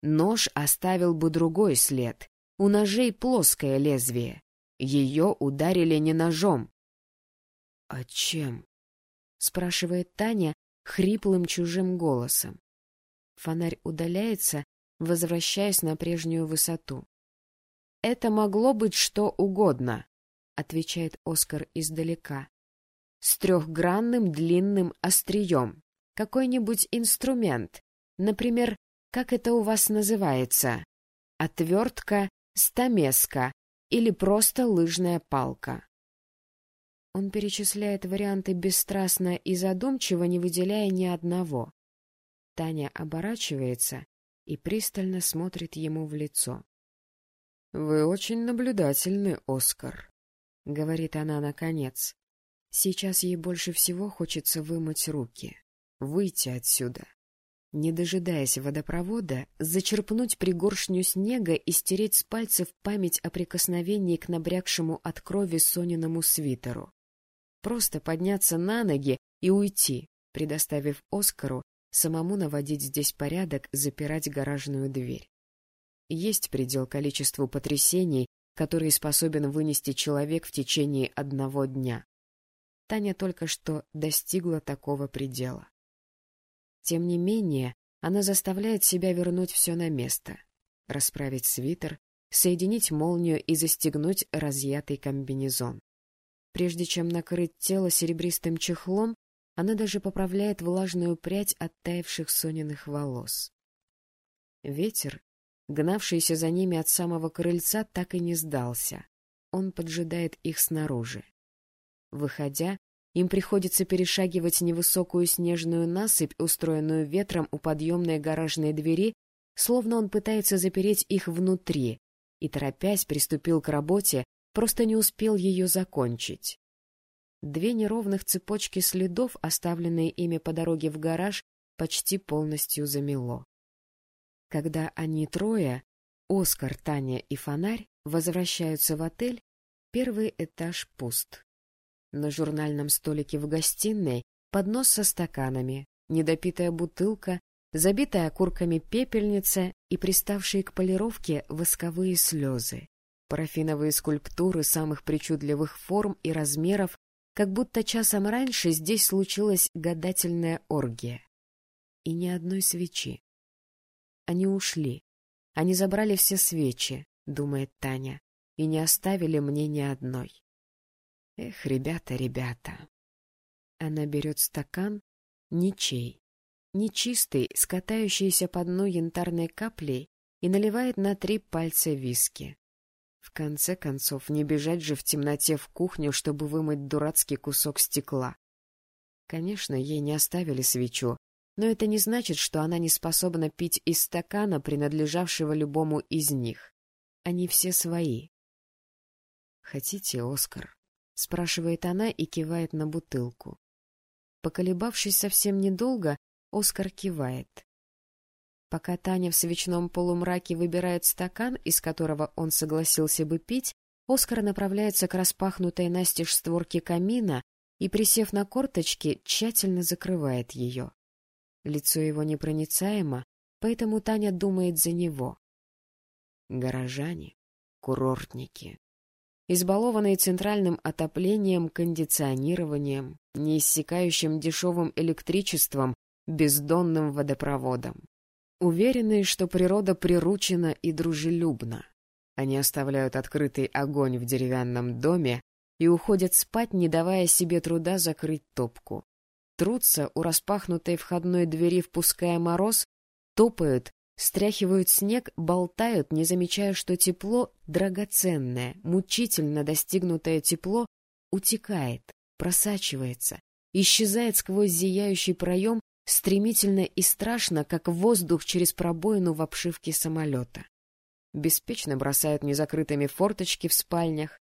Speaker 2: Нож оставил бы другой след. У ножей плоское лезвие. Ее ударили не ножом, — А чем? — спрашивает Таня хриплым чужим голосом. Фонарь удаляется, возвращаясь на прежнюю высоту. — Это могло быть что угодно, — отвечает Оскар издалека. — С трехгранным длинным острием. Какой-нибудь инструмент. Например, как это у вас называется? Отвертка, стамеска или просто лыжная палка. Он перечисляет варианты бесстрастно и задумчиво, не выделяя ни одного. Таня оборачивается и пристально смотрит ему в лицо. — Вы очень наблюдательны, Оскар, — говорит она наконец. Сейчас ей больше всего хочется вымыть руки, выйти отсюда. Не дожидаясь водопровода, зачерпнуть пригоршню снега и стереть с пальцев память о прикосновении к набрякшему от крови Сониному свитеру. Просто подняться на ноги и уйти, предоставив Оскару самому наводить здесь порядок, запирать гаражную дверь. Есть предел количеству потрясений, которые способен вынести человек в течение одного дня. Таня только что достигла такого предела. Тем не менее, она заставляет себя вернуть все на место, расправить свитер, соединить молнию и застегнуть разъятый комбинезон. Прежде чем накрыть тело серебристым чехлом, она даже поправляет влажную прядь оттаивших Сониных волос. Ветер, гнавшийся за ними от самого крыльца, так и не сдался. Он поджидает их снаружи. Выходя, им приходится перешагивать невысокую снежную насыпь, устроенную ветром у подъемной гаражной двери, словно он пытается запереть их внутри, и, торопясь, приступил к работе, просто не успел ее закончить. Две неровных цепочки следов, оставленные ими по дороге в гараж, почти полностью замело. Когда они трое, Оскар, Таня и Фонарь, возвращаются в отель, первый этаж пуст. На журнальном столике в гостиной поднос со стаканами, недопитая бутылка, забитая окурками пепельница и приставшие к полировке восковые слезы. Парафиновые скульптуры самых причудливых форм и размеров, как будто часом раньше здесь случилась гадательная оргия. И ни одной свечи. Они ушли. Они забрали все свечи, думает Таня, и не оставили мне ни одной. Эх, ребята, ребята. Она берет стакан, ничей, нечистый, скатающийся по дну янтарной каплей, и наливает на три пальца виски. В конце концов, не бежать же в темноте в кухню, чтобы вымыть дурацкий кусок стекла. Конечно, ей не оставили свечу, но это не значит, что она не способна пить из стакана, принадлежавшего любому из них. Они все свои. «Хотите, Оскар?» — спрашивает она и кивает на бутылку. Поколебавшись совсем недолго, Оскар кивает. Пока Таня в свечном полумраке выбирает стакан, из которого он согласился бы пить, Оскар направляется к распахнутой настежь створке камина и, присев на корточки, тщательно закрывает ее. Лицо его непроницаемо, поэтому Таня думает за него. Горожане, курортники, избалованные центральным отоплением, кондиционированием, неиссякающим дешевым электричеством, бездонным водопроводом. Уверенные, что природа приручена и дружелюбна. Они оставляют открытый огонь в деревянном доме и уходят спать, не давая себе труда закрыть топку трутся у распахнутой входной двери, впуская мороз, топают, стряхивают снег, болтают, не замечая, что тепло, драгоценное, мучительно достигнутое тепло, утекает, просачивается, исчезает сквозь зияющий проем, стремительно и страшно, как воздух через пробоину в обшивке самолета. Беспечно бросают незакрытыми форточки в спальнях.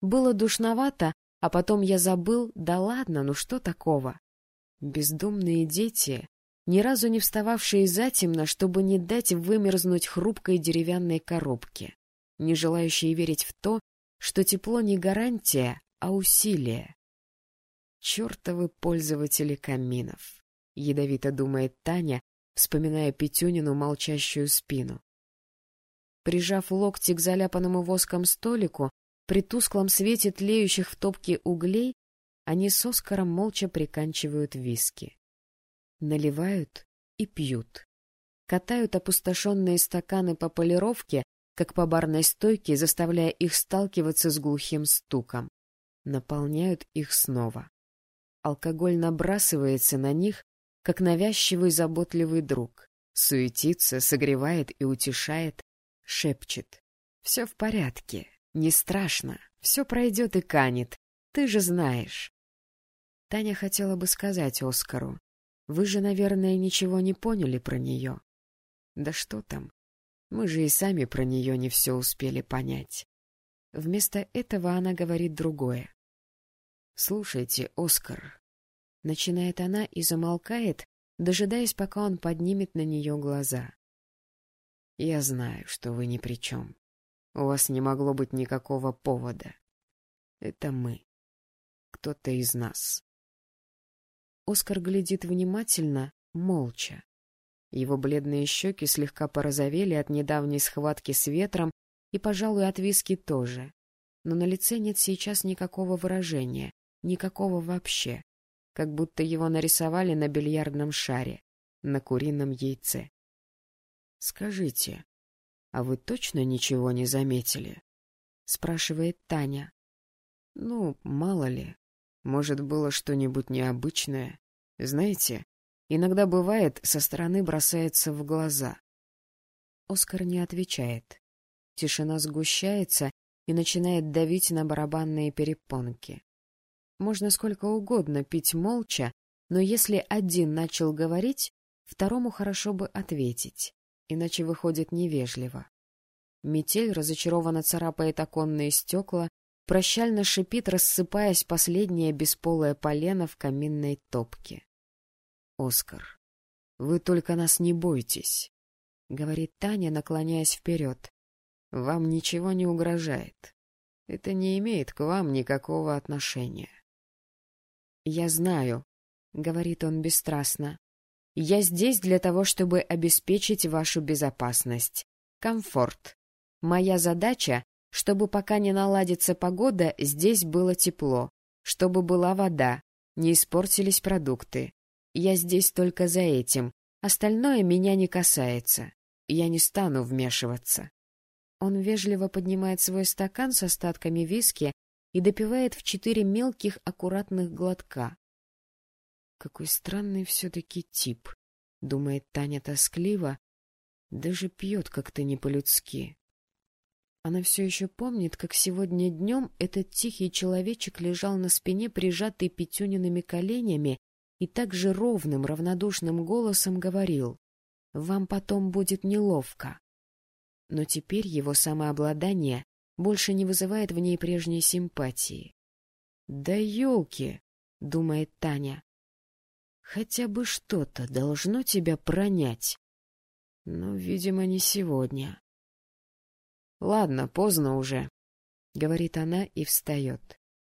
Speaker 2: Было душновато, а потом я забыл, да ладно, ну что такого? Бездомные дети, ни разу не встававшие затемно, чтобы не дать вымерзнуть хрупкой деревянной коробке, не желающие верить в то, что тепло не гарантия, а усилие. Чертовы пользователи каминов, — ядовито думает Таня, вспоминая Петюнину молчащую спину. Прижав локти к заляпанному воском столику, при тусклом свете тлеющих в топке углей, они с Оскаром молча приканчивают виски. Наливают и пьют. Катают опустошенные стаканы по полировке, как по барной стойке, заставляя их сталкиваться с глухим стуком. Наполняют их снова. Алкоголь набрасывается на них, как навязчивый заботливый друг. Суетится, согревает и утешает, шепчет. «Все в порядке, не страшно, все пройдет и канет, ты же знаешь». Таня хотела бы сказать Оскару. Вы же, наверное, ничего не поняли про нее. Да что там? Мы же и сами про нее не все успели понять. Вместо этого она говорит другое. «Слушайте, Оскар». Начинает она и замолкает, дожидаясь, пока он поднимет на нее глаза. «Я знаю, что вы ни при чем. У вас не могло быть никакого повода. Это мы. Кто-то из нас. Оскар глядит внимательно, молча. Его бледные щеки слегка порозовели от недавней схватки с ветром и, пожалуй, от виски тоже. Но на лице нет сейчас никакого выражения, никакого вообще, как будто его нарисовали на бильярдном шаре, на курином яйце. — Скажите, а вы точно ничего не заметили? — спрашивает Таня. — Ну, мало ли, может, было что-нибудь необычное? Знаете, иногда бывает, со стороны бросается в глаза. Оскар не отвечает. Тишина сгущается и начинает давить на барабанные перепонки. Можно сколько угодно пить молча, но если один начал говорить, второму хорошо бы ответить, иначе выходит невежливо. Метель разочарованно царапает оконные стекла, прощально шипит, рассыпаясь последнее бесполое полено в каминной топке. — Оскар, вы только нас не бойтесь, — говорит Таня, наклоняясь вперед. — Вам ничего не угрожает. Это не имеет к вам никакого отношения. — Я знаю, — говорит он бесстрастно. — Я здесь для того, чтобы обеспечить вашу безопасность, комфорт. Моя задача Чтобы пока не наладится погода, здесь было тепло, чтобы была вода, не испортились продукты. Я здесь только за этим, остальное меня не касается. Я не стану вмешиваться. Он вежливо поднимает свой стакан с остатками виски и допивает в четыре мелких аккуратных глотка. Какой странный все-таки тип, — думает Таня тоскливо, даже пьет как-то не по-людски. Она все еще помнит, как сегодня днем этот тихий человечек лежал на спине, прижатый пятюниными коленями, и так же ровным, равнодушным голосом говорил «Вам потом будет неловко». Но теперь его самообладание больше не вызывает в ней прежней симпатии. «Да елки!» — думает Таня. «Хотя бы что-то должно тебя пронять». Но, видимо, не сегодня. «Ладно, поздно уже», — говорит она и встает.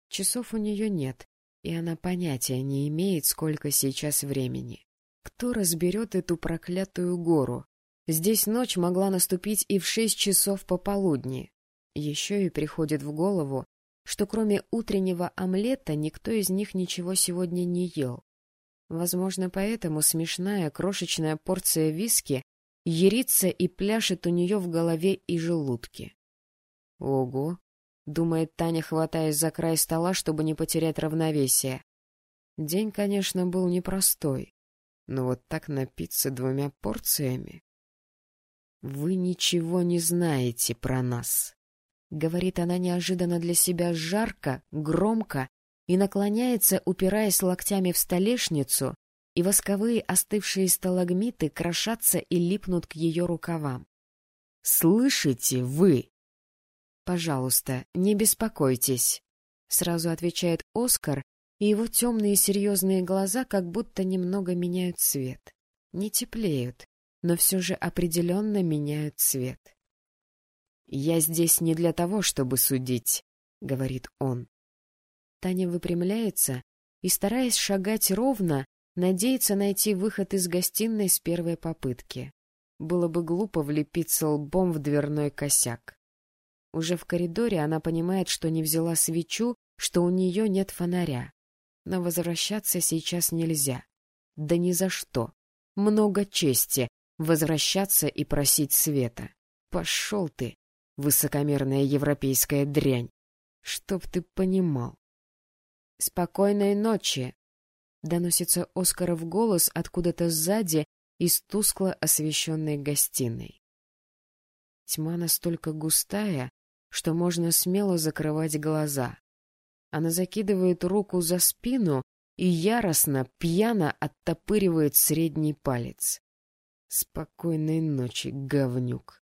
Speaker 2: Часов у нее нет, и она понятия не имеет, сколько сейчас времени. Кто разберет эту проклятую гору? Здесь ночь могла наступить и в шесть часов пополудни. Еще и приходит в голову, что кроме утреннего омлета никто из них ничего сегодня не ел. Возможно, поэтому смешная крошечная порция виски ерится и пляшет у нее в голове и желудке. «Ого!» — думает Таня, хватаясь за край стола, чтобы не потерять равновесие. День, конечно, был непростой, но вот так напиться двумя порциями... «Вы ничего не знаете про нас», — говорит она неожиданно для себя жарко, громко и наклоняется, упираясь локтями в столешницу, и восковые остывшие сталагмиты крошатся и липнут к ее рукавам. «Слышите вы?» «Пожалуйста, не беспокойтесь», — сразу отвечает Оскар, и его темные серьезные глаза как будто немного меняют цвет. Не теплеют, но все же определенно меняют цвет. «Я здесь не для того, чтобы судить», — говорит он. Таня выпрямляется и, стараясь шагать ровно, Надеется найти выход из гостиной с первой попытки. Было бы глупо влепиться лбом в дверной косяк. Уже в коридоре она понимает, что не взяла свечу, что у нее нет фонаря. Но возвращаться сейчас нельзя. Да ни за что. Много чести возвращаться и просить света. Пошел ты, высокомерная европейская дрянь. Чтоб ты понимал. Спокойной ночи, Доносится Оскаров голос откуда-то сзади из тускло освещенной гостиной. Тьма настолько густая, что можно смело закрывать глаза. Она закидывает руку за спину и яростно, пьяно оттопыривает средний палец. Спокойной ночи, говнюк.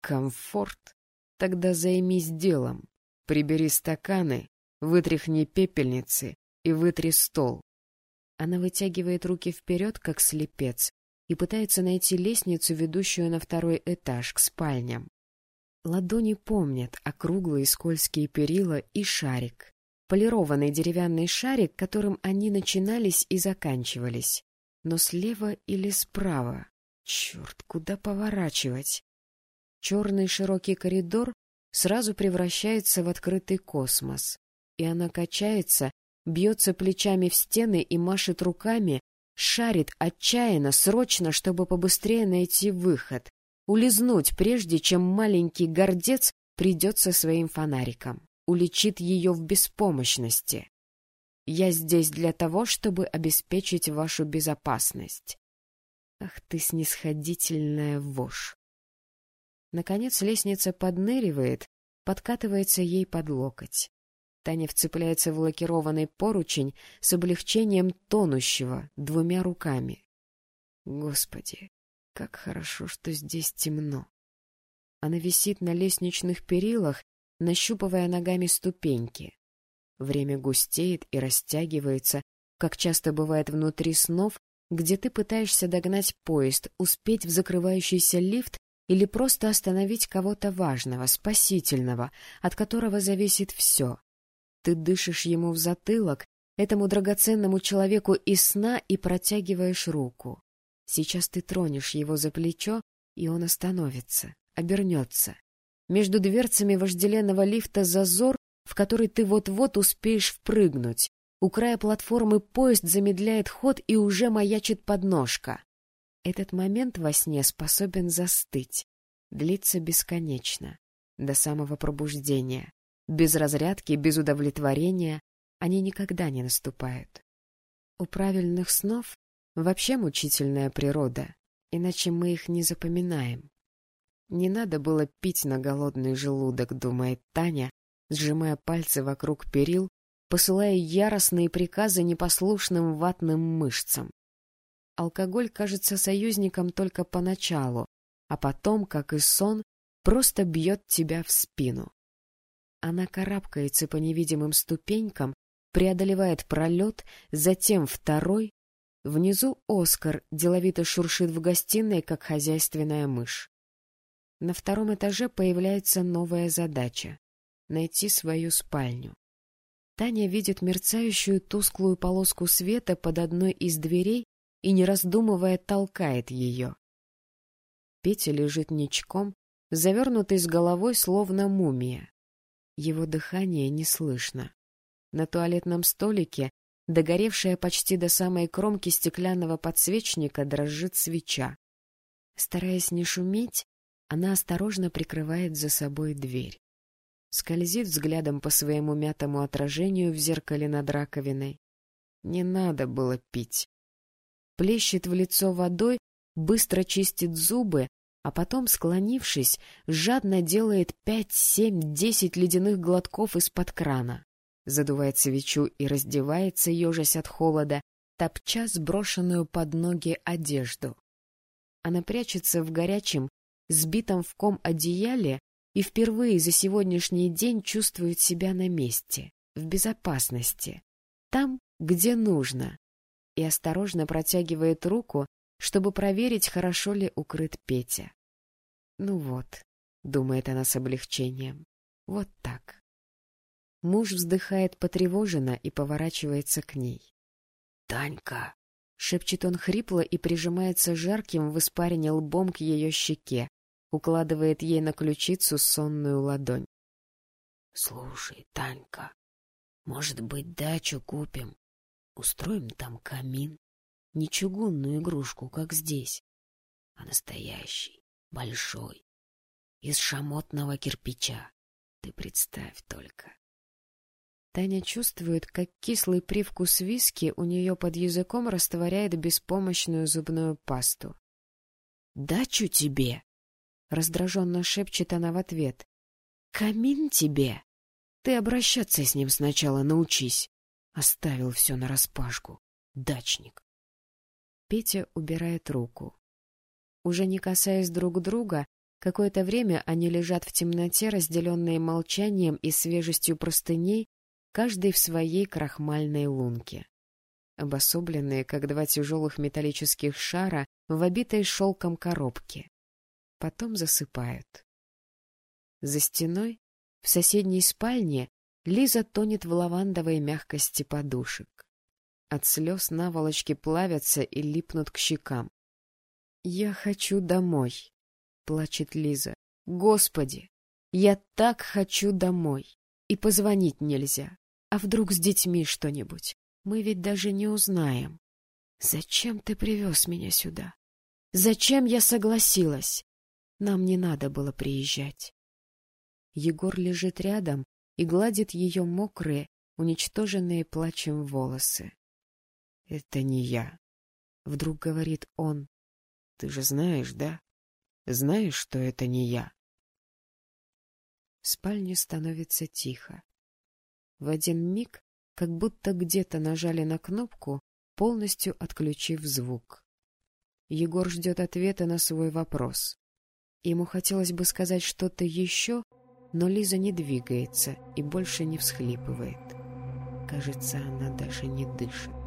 Speaker 2: Комфорт? Тогда займись делом. Прибери стаканы, вытряхни пепельницы и вытри стол. Она вытягивает руки вперед, как слепец, и пытается найти лестницу, ведущую на второй этаж, к спальням. Ладони помнят округлые скользкие перила и шарик. Полированный деревянный шарик, которым они начинались и заканчивались. Но слева или справа? Черт, куда поворачивать? Черный широкий коридор сразу превращается в открытый космос, и она качается, бьется плечами в стены и машет руками, шарит отчаянно, срочно, чтобы побыстрее найти выход, улизнуть, прежде чем маленький гордец придет со своим фонариком, уличит ее в беспомощности. Я здесь для того, чтобы обеспечить вашу безопасность. Ах ты, снисходительная вошь! Наконец лестница подныривает, подкатывается ей под локоть. Таня вцепляется в лакированный поручень с облегчением тонущего двумя руками. Господи, как хорошо, что здесь темно. Она висит на лестничных перилах, нащупывая ногами ступеньки. Время густеет и растягивается, как часто бывает внутри снов, где ты пытаешься догнать поезд, успеть в закрывающийся лифт или просто остановить кого-то важного, спасительного, от которого зависит все ты дышишь ему в затылок, этому драгоценному человеку из сна и протягиваешь руку. Сейчас ты тронешь его за плечо, и он остановится, обернется. Между дверцами вожделенного лифта зазор, в который ты вот-вот успеешь впрыгнуть. У края платформы поезд замедляет ход и уже маячит подножка. Этот момент во сне способен застыть, длится бесконечно, до самого пробуждения. Без разрядки, без удовлетворения они никогда не наступают. У правильных снов вообще мучительная природа, иначе мы их не запоминаем. Не надо было пить на голодный желудок, думает Таня, сжимая пальцы вокруг перил, посылая яростные приказы непослушным ватным мышцам. Алкоголь кажется союзником только поначалу, а потом, как и сон, просто бьет тебя в спину. Она карабкается по невидимым ступенькам, преодолевает пролет, затем второй. Внизу Оскар деловито шуршит в гостиной, как хозяйственная мышь. На втором этаже появляется новая задача — найти свою спальню. Таня видит мерцающую тусклую полоску света под одной из дверей и, не раздумывая, толкает ее. Петя лежит ничком, завернутый с головой, словно мумия. Его дыхание не слышно. На туалетном столике, догоревшая почти до самой кромки стеклянного подсвечника, дрожит свеча. Стараясь не шуметь, она осторожно прикрывает за собой дверь. Скользит взглядом по своему мятому отражению в зеркале над раковиной. Не надо было пить. Плещет в лицо водой, быстро чистит зубы, а потом, склонившись, жадно делает пять, семь, десять ледяных глотков из-под крана. Задувает свечу и раздевается, ежась от холода, топча сброшенную под ноги одежду. Она прячется в горячем, сбитом в ком одеяле и впервые за сегодняшний день чувствует себя на месте, в безопасности, там, где нужно, и осторожно протягивает руку, чтобы проверить, хорошо ли укрыт Петя. «Ну вот», — думает она с облегчением, — «вот так». Муж вздыхает потревоженно и поворачивается к ней. «Танька!» — шепчет он хрипло и прижимается жарким в испарине лбом к ее щеке, укладывает ей на ключицу сонную ладонь. — Слушай, Танька, может быть, дачу купим? Устроим там камин. Не чугунную игрушку, как здесь, а настоящий, большой, из шамотного кирпича. Ты представь только. Таня чувствует, как кислый привкус виски у нее под языком растворяет беспомощную зубную пасту. — Дачу тебе! Раздраженно шепчет она в ответ. «Камин тебе! Ты обращаться с ним сначала научись!» Оставил все нараспашку. Дачник. Петя убирает руку. Уже не касаясь друг друга, какое-то время они лежат в темноте, разделенные молчанием и свежестью простыней, каждый в своей крахмальной лунке. Обособленные, как два тяжелых металлических шара в обитой шелком коробке потом засыпают. За стеной, в соседней спальне, Лиза тонет в лавандовой мягкости подушек. От слез наволочки плавятся и липнут к щекам. — Я хочу домой, — плачет Лиза. — Господи, я так хочу домой. И позвонить нельзя. А вдруг с детьми что-нибудь? Мы ведь даже не узнаем. Зачем ты привез меня сюда? Зачем я согласилась? Нам не надо было приезжать. Егор лежит рядом и гладит ее мокрые, уничтоженные плачем волосы. — Это не я, — вдруг говорит он. — Ты же знаешь, да? Знаешь, что это не я? В спальне становится тихо. В один миг, как будто где-то нажали на кнопку, полностью отключив звук. Егор ждет ответа на свой вопрос. Ему хотелось бы сказать что-то еще, но Лиза не двигается и больше не всхлипывает. Кажется, она даже не дышит.